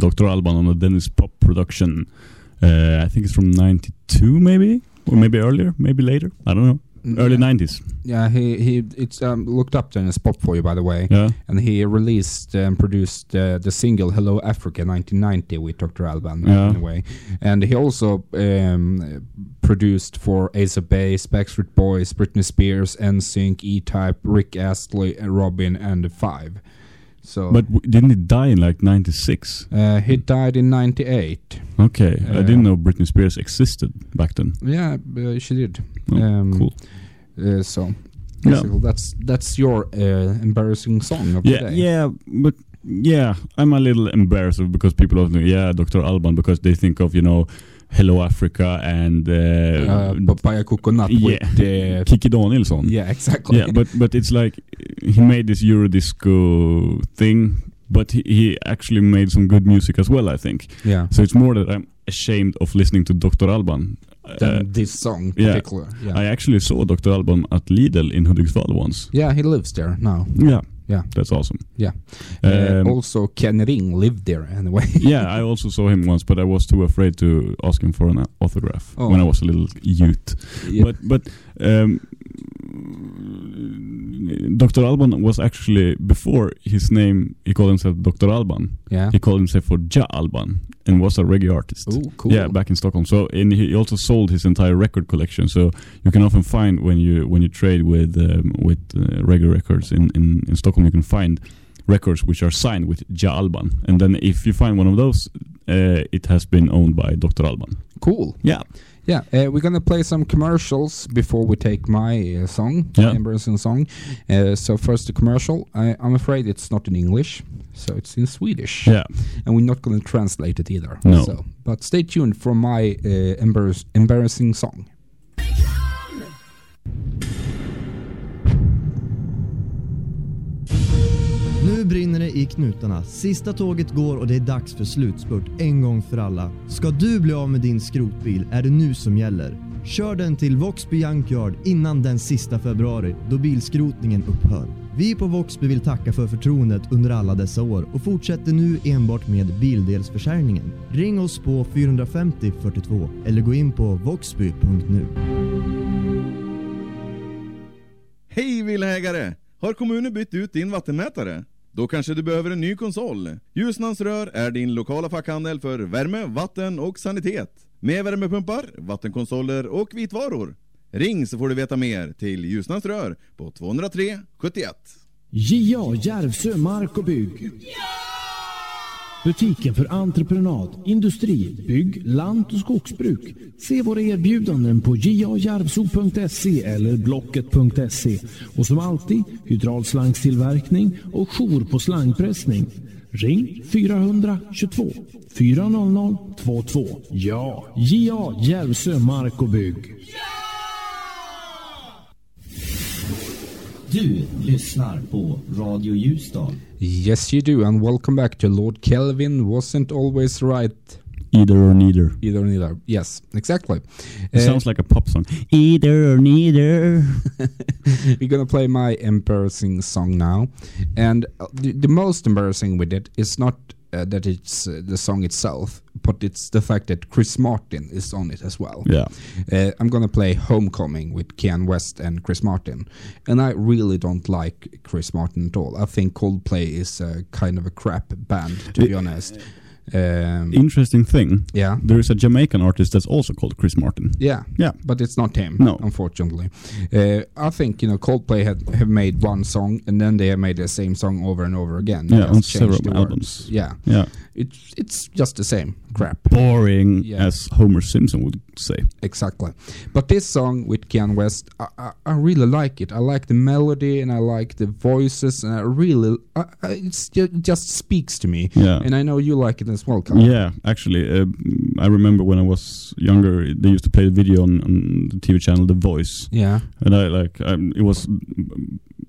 Dr. Alban on a Dennis Pop production. Uh, I think it's from 92 maybe? Or maybe earlier, maybe later. I don't know. Early 90s. Yeah, he he it's um, looked up Dennis Pop for you by the way. Yeah. And he released and produced uh, the single "Hello Africa" 1990 with Dr. Alban Yeah. in a way, and he also um, produced for Ace of Base, Backstreet Boys, Britney Spears, NSYNC, E-Type, Rick Astley, uh, Robin, and the Five. So, But w- didn't he die in like 96? uh, he died in '98. Okay, I Uh, didn't know Britney Spears existed back then. Yeah, uh, she did. Oh, um, cool. Uh, so, Yeah. that's that's your uh, embarrassing song of Yeah, the day. yeah, but yeah, I'm a little embarrassed because people often, yeah, Dr. Alban, because they think of, you know, Hello Africa and uh, Uh, Papaya Coconut yeah, with the Kiki Danielsson. Yeah, exactly. Yeah, but but it's like he made this Eurodisco thing, but he, he actually made some good music as well, I think. Yeah. So it's more that I'm ashamed of listening to Dr. Alban. Than Uh, this song yeah. particular. Yeah. I actually saw Dr. Alban at Lidl in Hudiksvall once. Yeah, he lives there now. Yeah. Yeah. That's awesome. Yeah. Uh, Um, also, Ken Ring lived there anyway. yeah, I also saw him once, but I was too afraid to ask him for an autograph Oh. when I was a little youth. But but um, Dr. Alban was actually before his name. He called himself Dr. Alban. Yeah. He called himself for Ja Alban and was a reggae artist. Oh, cool. Yeah, back in Stockholm. So and he also sold his entire record collection. So you can often find when you when you trade with um, with uh, reggae records in, in in Stockholm, you can find records which are signed with Ja Alban. And then if you find one of those, it has been owned by Dr. Alban. Cool. Yeah. Yeah, uh, we're gonna play some commercials before we take my uh, song, Yeah. my embarrassing song. Uh, so first the commercial. I, I'm afraid it's not in English, so it's in Swedish. Yeah. and we're not gonna translate it either. No. So, but stay tuned for my uh, embarrass- embarrassing song. Nu brinner det i knutarna. Sista tåget går och det är dags för slutspurt en gång för alla. Ska du bli av med din skrotbil är det nu som gäller. Kör den till Voxby Junkyard innan den sista februari då bilskrotningen upphör. Vi på Voxby vill tacka för förtroendet under alla dessa år och fortsätter nu enbart med bildelsförsäljningen. Ring oss på 450 42 eller gå in på voxby.nu. Hej villaägare! Har kommunen bytt ut din vattenmätare? Då kanske du behöver en ny konsol. Ljusnans Rör är din lokala fackhandel för värme, vatten och sanitet. Med värmepumpar, vattenkonsoler och vitvaror. Ring så får du veta mer till Ljusnans Rör på 203 71. JA Järvsö Mark och Bygg. Butiken för entreprenad, industri, bygg, lant och skogsbruk. Se våra erbjudanden på jajarvso.se eller blocket.se. Och som alltid, hydraulslangstillverkning och jour på slangpressning. Ring 422 400 22. Ja, JA Järvsö Mark och Bygg. Du lyssnar på Radio Ljusdal. Yes you do and welcome back to Lord Kelvin wasn't always right. Either or neither. Either or neither. Yes, exactly. It Uh, sounds like a pop song. Either or neither. We're gonna play my embarrassing song now, and uh, the, the most embarrassing with it is not uh, that it's uh, the song itself, but it's the fact that Chris Martin is on it as well. Yeah. Uh, I'm gonna play Homecoming with Kian West and Chris Martin, and I really don't like Chris Martin at all. I think Coldplay is a kind of a crap band, to be honest. Um, Interesting thing. Yeah. There is a Jamaican artist that's also called Chris Martin. Yeah, Yeah. but it's not him. No. unfortunately. Uh, I think you know Coldplay had have made one song and then they have made the same song over and over again. Yeah, on several albums. Yeah, Yeah. It's it's just the same crap. Boring, Yeah. as Homer Simpson would say. Exactly. But this song with Ken West, I, I, I really like it. I like the melody and I like the voices, and I really, I, it just speaks to me. Yeah. And I know you like it as well, Carl. Yeah, actually, uh, I remember when I was younger, they used to play the video on, on the TV channel The Voice. Yeah. and I like um, it was,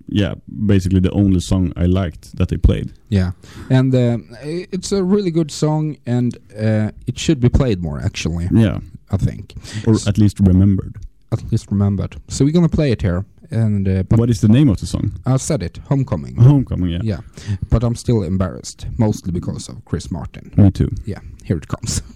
yeah, basically the only song I liked that they played. Yeah, and uh, it's a really good song, and uh, it should be played more. Actually, Yeah, I think, or at least remembered. at least remembered. So we're gonna play it here, and uh, What is the name of the song? I said it, Homecoming. Homecoming. Yeah. Yeah, but I'm still embarrassed, mostly because of Chris Martin. Me too. Yeah, here it comes.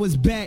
was back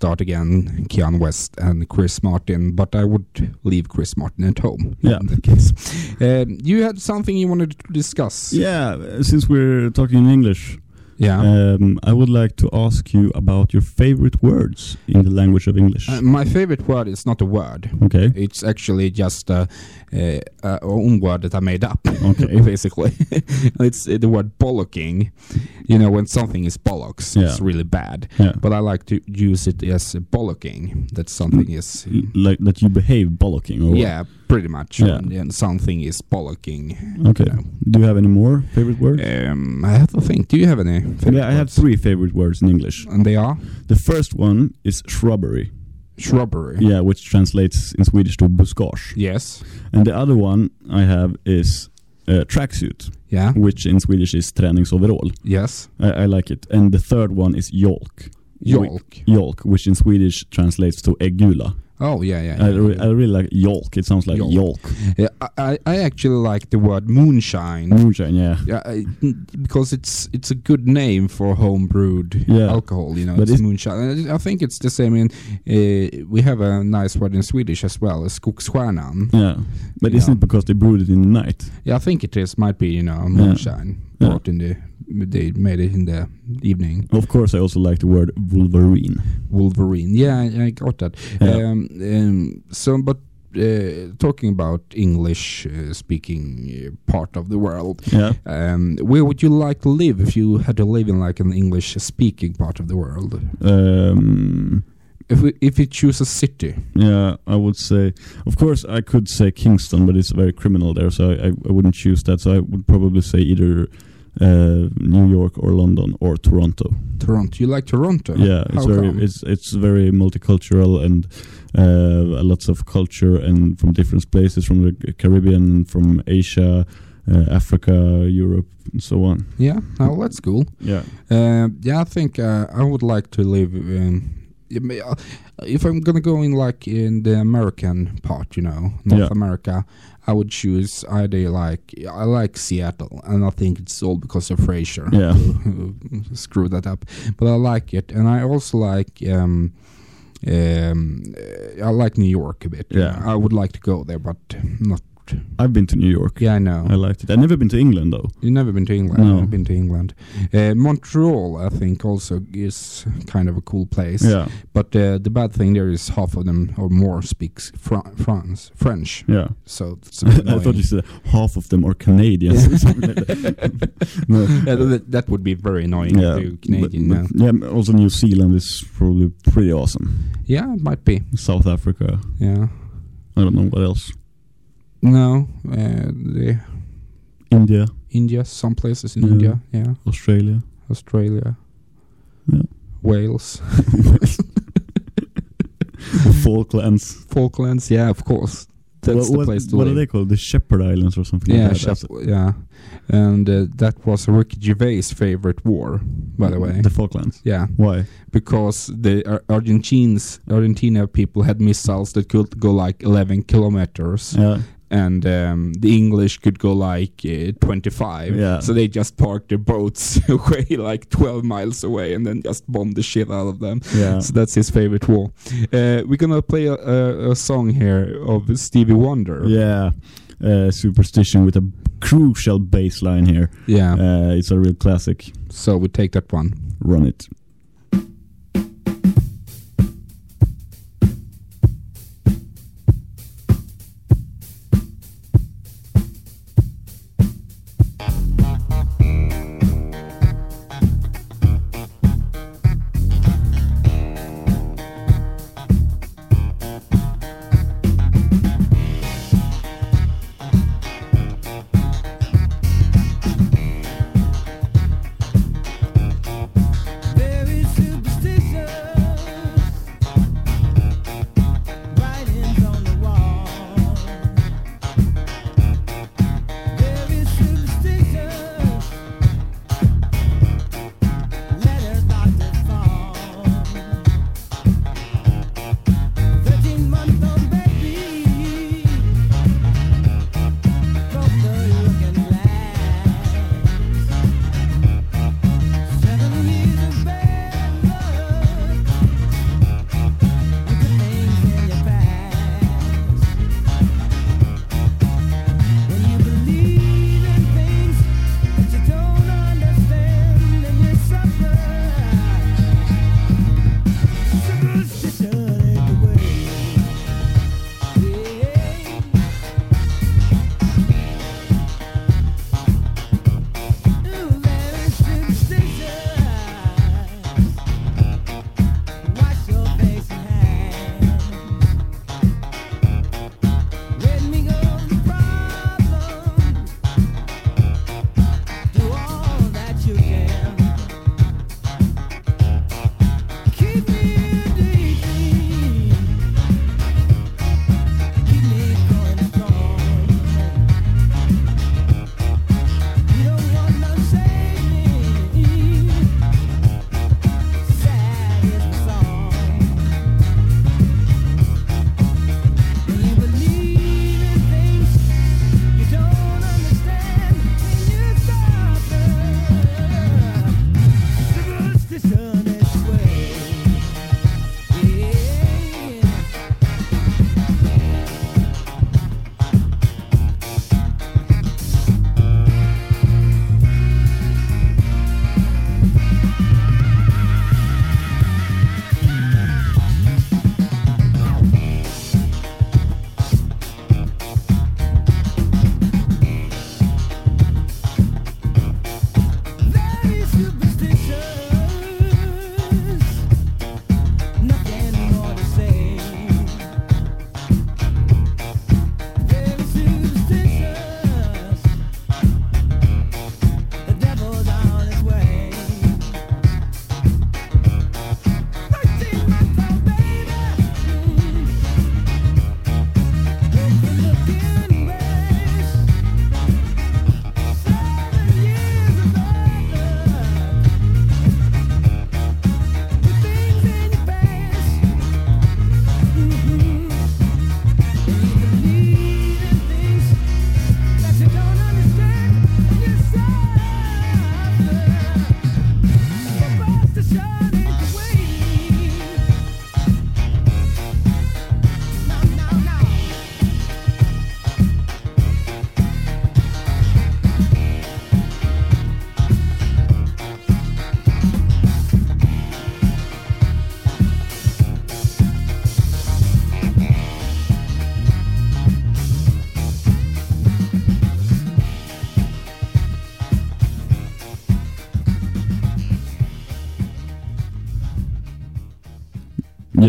start again, Keanu West and Chris Martin, but I would leave Chris Martin at home Yeah. in that case. Um, you had something you wanted to discuss. Yeah, since we're talking in English, Yeah. um, I would like to ask you about your favorite words in the language of English. Uh, my favorite word is not a word. Okay. It's actually just a, a, a own word that I made up. Okay. basically, it's uh, the word bollocking. You know, when something is bollocks, Yeah. it's really bad. Yeah. But I like to use it as bollocking. That something is. like that you behave bollocking, or? Yeah, pretty much. Yeah. And, and something is bollocking. Okay. Do you have any more favorite words? Um, I have to think. Do you have any? Favorite yeah, I have words? three favorite words in English. And they are The first one is shrubbery. shrubbery. Yeah, which translates in Swedish to buskage. Yes. And the other one I have is uh, tracksuit. Yeah. Which in Swedish is träningsoverall. Yes. I, I like it. And the third one is jolk. Jolk. Jolk, which in Swedish translates to äggula. Oh yeah, yeah. I, re- I really like yolk. It sounds like yolk. jolk. Yeah, I, I actually like the word moonshine. Moonshine, yeah. Yeah, I, because it's it's a good name for home brewed Yeah. alcohol. You know, But it's it's- moonshine. I think it's the same in. Uh, we have a nice word in Swedish as well, skogsstjärnan. Yeah. But Yeah. isn't it because they brewed it in the night? Yeah, I think it is. Might be you know moonshine Yeah. brought in the. They made it in the evening. Of course, I also like the word Wolverine. Wolverine. Yeah, I I got that. Yeah. Um, um, so, but uh, talking about English uh, speaking uh, part of the world, Yeah. um, where would you like to live if you had to live in like an English speaking part of the world? Um, If we, if you choose a city, yeah, I would say. Of course, I could say Kingston, but it's very criminal there, so I, I, I wouldn't choose that. So I would probably say either uh, New York or London or Toronto. Toronto. You like Toronto? Yeah, it's very come? it's it's very multicultural and uh, lots of culture and from different places from the Caribbean, from Asia, uh, Africa, Europe, and so on. Yeah, oh, that's cool. Yeah. Uh, yeah, I think uh, I would like to live in. Uh, If I'm gonna go in like in the American part, you know, North Yeah. America, I would choose either like I like Seattle, and I think it's all because of Fraser. Yeah. screwed that up, but I like it, and I also like. Um, um, I like New York a bit. Yeah. I would like to go there, but not. I've been to New York. Yeah, I know. I liked it. I've never been to England though. You've never been to England? No. I've been to England. Uh, Montreal, I think, also is kind of a cool place. Yeah. But uh, the bad thing there is half of them or more speaks Fran- France, French. Yeah. So I thought you said half of them are Canadians. or like that. no. Yeah, that, that would be very annoying Yeah, you're Canadian but, but, yeah. Also, New Zealand is probably pretty awesome. Yeah, it might be. South Africa. Yeah. I don't know what else. No, uh, the India, India, some places in Yeah. India. Yeah. Australia. Australia. Yeah. Wales. Falklands. Falklands, yeah, of course. That's what, the place to what live. are they called? The Shepherd Islands or something Yeah, like that. Shep- yeah, and uh, that was Ricky Gervais' favorite war, by the way. The Falklands. Yeah, Why? because the Ar- Argentines, Argentina people had missiles that could go like 11 kilometers, Yeah. And um, the English could go like uh, 25. Yeah. So they just parked their boats away like 12 miles away, and then just bombed the shit out of them. Yeah. So that's his favorite war. Uh, we're gonna play a, a, a song here of Stevie Wonder. Yeah. Uh, superstition with a crucial bass line here. Yeah. Uh, it's a real classic. So we take that one. Run it.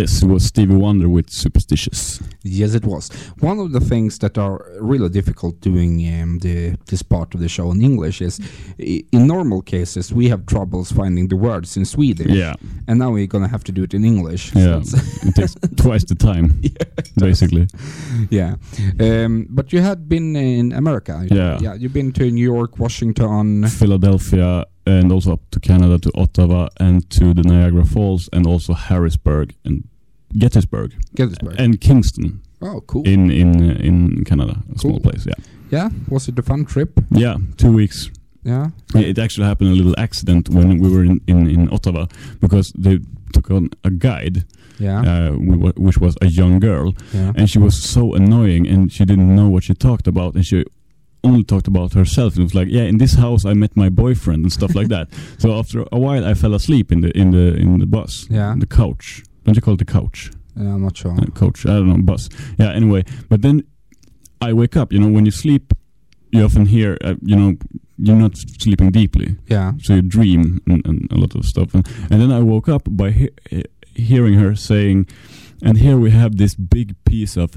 Yes, it was Stevie Wonder with Superstitious. Yes, it was. One of the things that are really difficult doing um, the this part of the show in English is, in normal cases, we have troubles finding the words in Swedish. Yeah. And now we're gonna have to do it in English. Yeah, it takes twice the time, basically. yeah. Um, but you had been in America. Yeah. Yeah. You've been to New York, Washington. Philadelphia and also up to Canada to Ottawa and to the Niagara Falls and also Harrisburg and Gettysburg, Gettysburg. and Kingston. Oh, cool. In in uh, in Canada, a small place. Yeah, Yeah. Was it a fun trip? yeah, two weeks. Yeah. It actually happened a little accident when we were in, in, in Ottawa because they took on a guide, Yeah. uh, which was a young girl, Yeah. and she was so annoying and she didn't know what she talked about and she only talked about herself and it was like, yeah, in this house I met my boyfriend and stuff like that. So after a while I fell asleep in the in the in the bus, Yeah. the couch. Don't you call it the couch? Yeah, I'm not sure. Uh, coach, I don't know, bus. Yeah, anyway, but then I wake up. You know, when you sleep, you often hear, uh, you know, you're not sleeping deeply. Yeah. So you dream and, and a lot of stuff. And, and then I woke up by he- hearing her saying, and here we have this big piece of,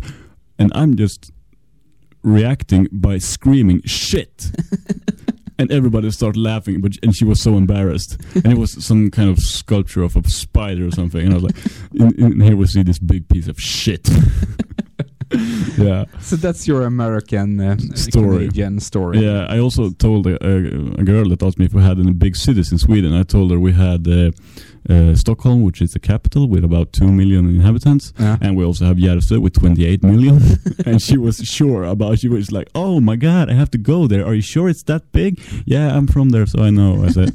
and I'm just reacting by screaming shit. and everybody started laughing, but and she was so embarrassed. And it was some kind of sculpture of a spider or something. And I was like, in, in here we see this big piece of shit. yeah. So that's your American uh, Story. Story. Yeah, I also told a, a, a girl that asked me if we had any big cities in Sweden. I told her we had uh, uh, Stockholm, which is the capital with about 2 million inhabitants. Yeah. And we also have Järvsö with 28 million. and she was sure about She was like, oh my god, I have to go there. Are you sure it's that big? Yeah, I'm from there, so I know. I said,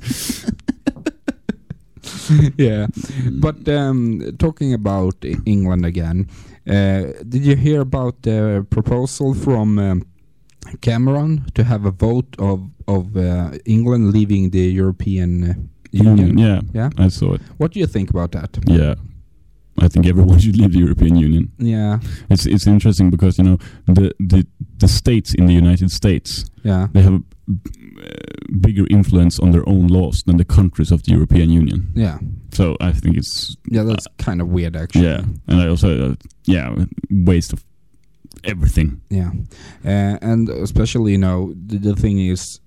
yeah. But um, talking about England again, uh, did you hear about the proposal from um, Cameron to have a vote of of uh, England leaving the European uh, Union? Yeah, Yeah. I saw it. What do you think about that? Yeah. I think everyone should leave the European Union. Yeah. It's it's interesting because you know the the the states in the United States Yeah. they have a uh, bigger influence on their own laws than the countries of the European Union. Yeah. So I think it's Yeah, that's kind of weird, actually. yeah, and I also uh, yeah waste of everything. Yeah, uh, and especially you know the, the thing is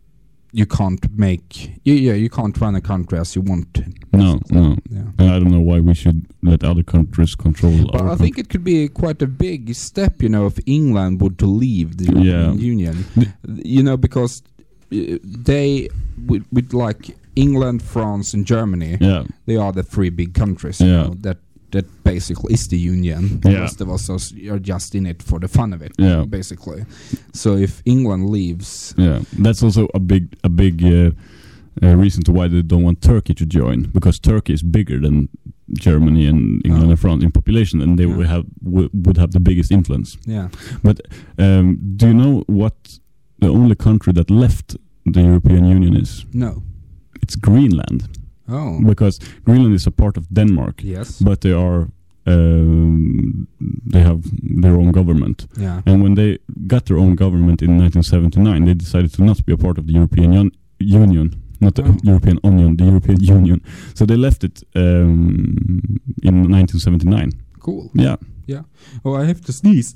you can't make you, yeah you can't run a country as you want. No, no, Yeah. and I don't know why we should let other countries control But our. I think it could be quite a big step, you know, if England would to leave the European Yeah. Union. You know, because uh, they with, with like England, France, and Germany. Yeah. they are the three big countries. You Yeah. know, that that basically is the union. The Yeah. rest of us are- just in it for the fun of it. Yeah. basically. So if England leaves, Yeah, that's also a big a big uh, uh, reason to why they don't want Turkey to join because Turkey is bigger than Germany and England and France in population, and they Yeah. would have would have the biggest influence. Yeah. But um, do you know what the only country that left the European Union is? No. It's Greenland. Oh. Because Greenland is a part of Denmark. Yes. But they are um, they have their own government. Yeah. And when they got their own government in 1979, they decided to not be a part of the European Un- Union, not the Oh. European Union, the European Union. So they left it um, in 1979. Cool. Yeah. Yeah. Oh, I have to sneeze.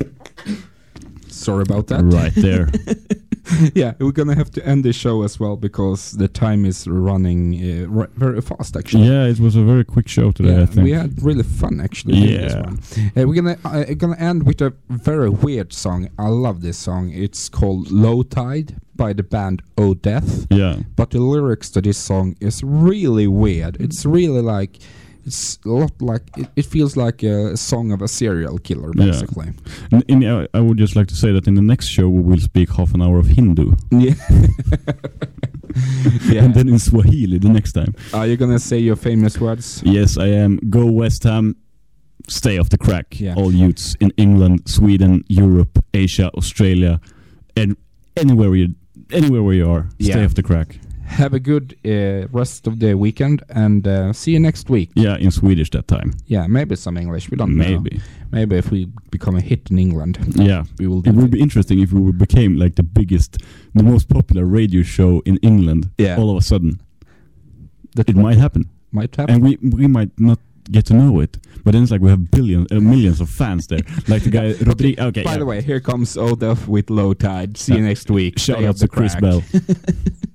Sorry about that. Right there. yeah, we're gonna have to end the show as well because the time is running uh, r- very fast. Actually. Yeah, it was a very quick show today. Yeah, I think. we had really fun actually. Yeah. one. Uh, we're gonna uh, gonna end with a very weird song. I love this song. It's called "Low Tide" by the band Oh Death. Yeah. But the lyrics to this song is really weird. It's really like. It's a lot like it, it feels like a song of a serial killer, Yeah. basically. In, in, uh, I would just like to say that in the next show we will speak half an hour of Hindu. Yeah. Yeah. And then in Swahili the next time. Are you gonna say your famous words? Yes, I am. Go West Ham. Stay off the crack. Yeah. All youths in England, Sweden, Europe, Asia, Australia, and anywhere you anywhere where you are, stay Yeah. off the crack. Have a good uh, rest of the weekend and uh, see you next week. Yeah, in Swedish that time. Yeah, maybe some English. We don't know. Maybe. Maybe if we become a hit in England. Yeah, we will. Do It would be interesting if we became like the biggest, the most popular radio show in England. Yeah. All of a sudden, that it might happen. Might happen. And we we might not get to know it. But then it's like we have billions, uh, millions of fans there. Like the guy Rodrigo. Okay. By yeah. the way, here comes Odef with Low Tide. See you next week. Shout Stay out to Chris crack. Bell.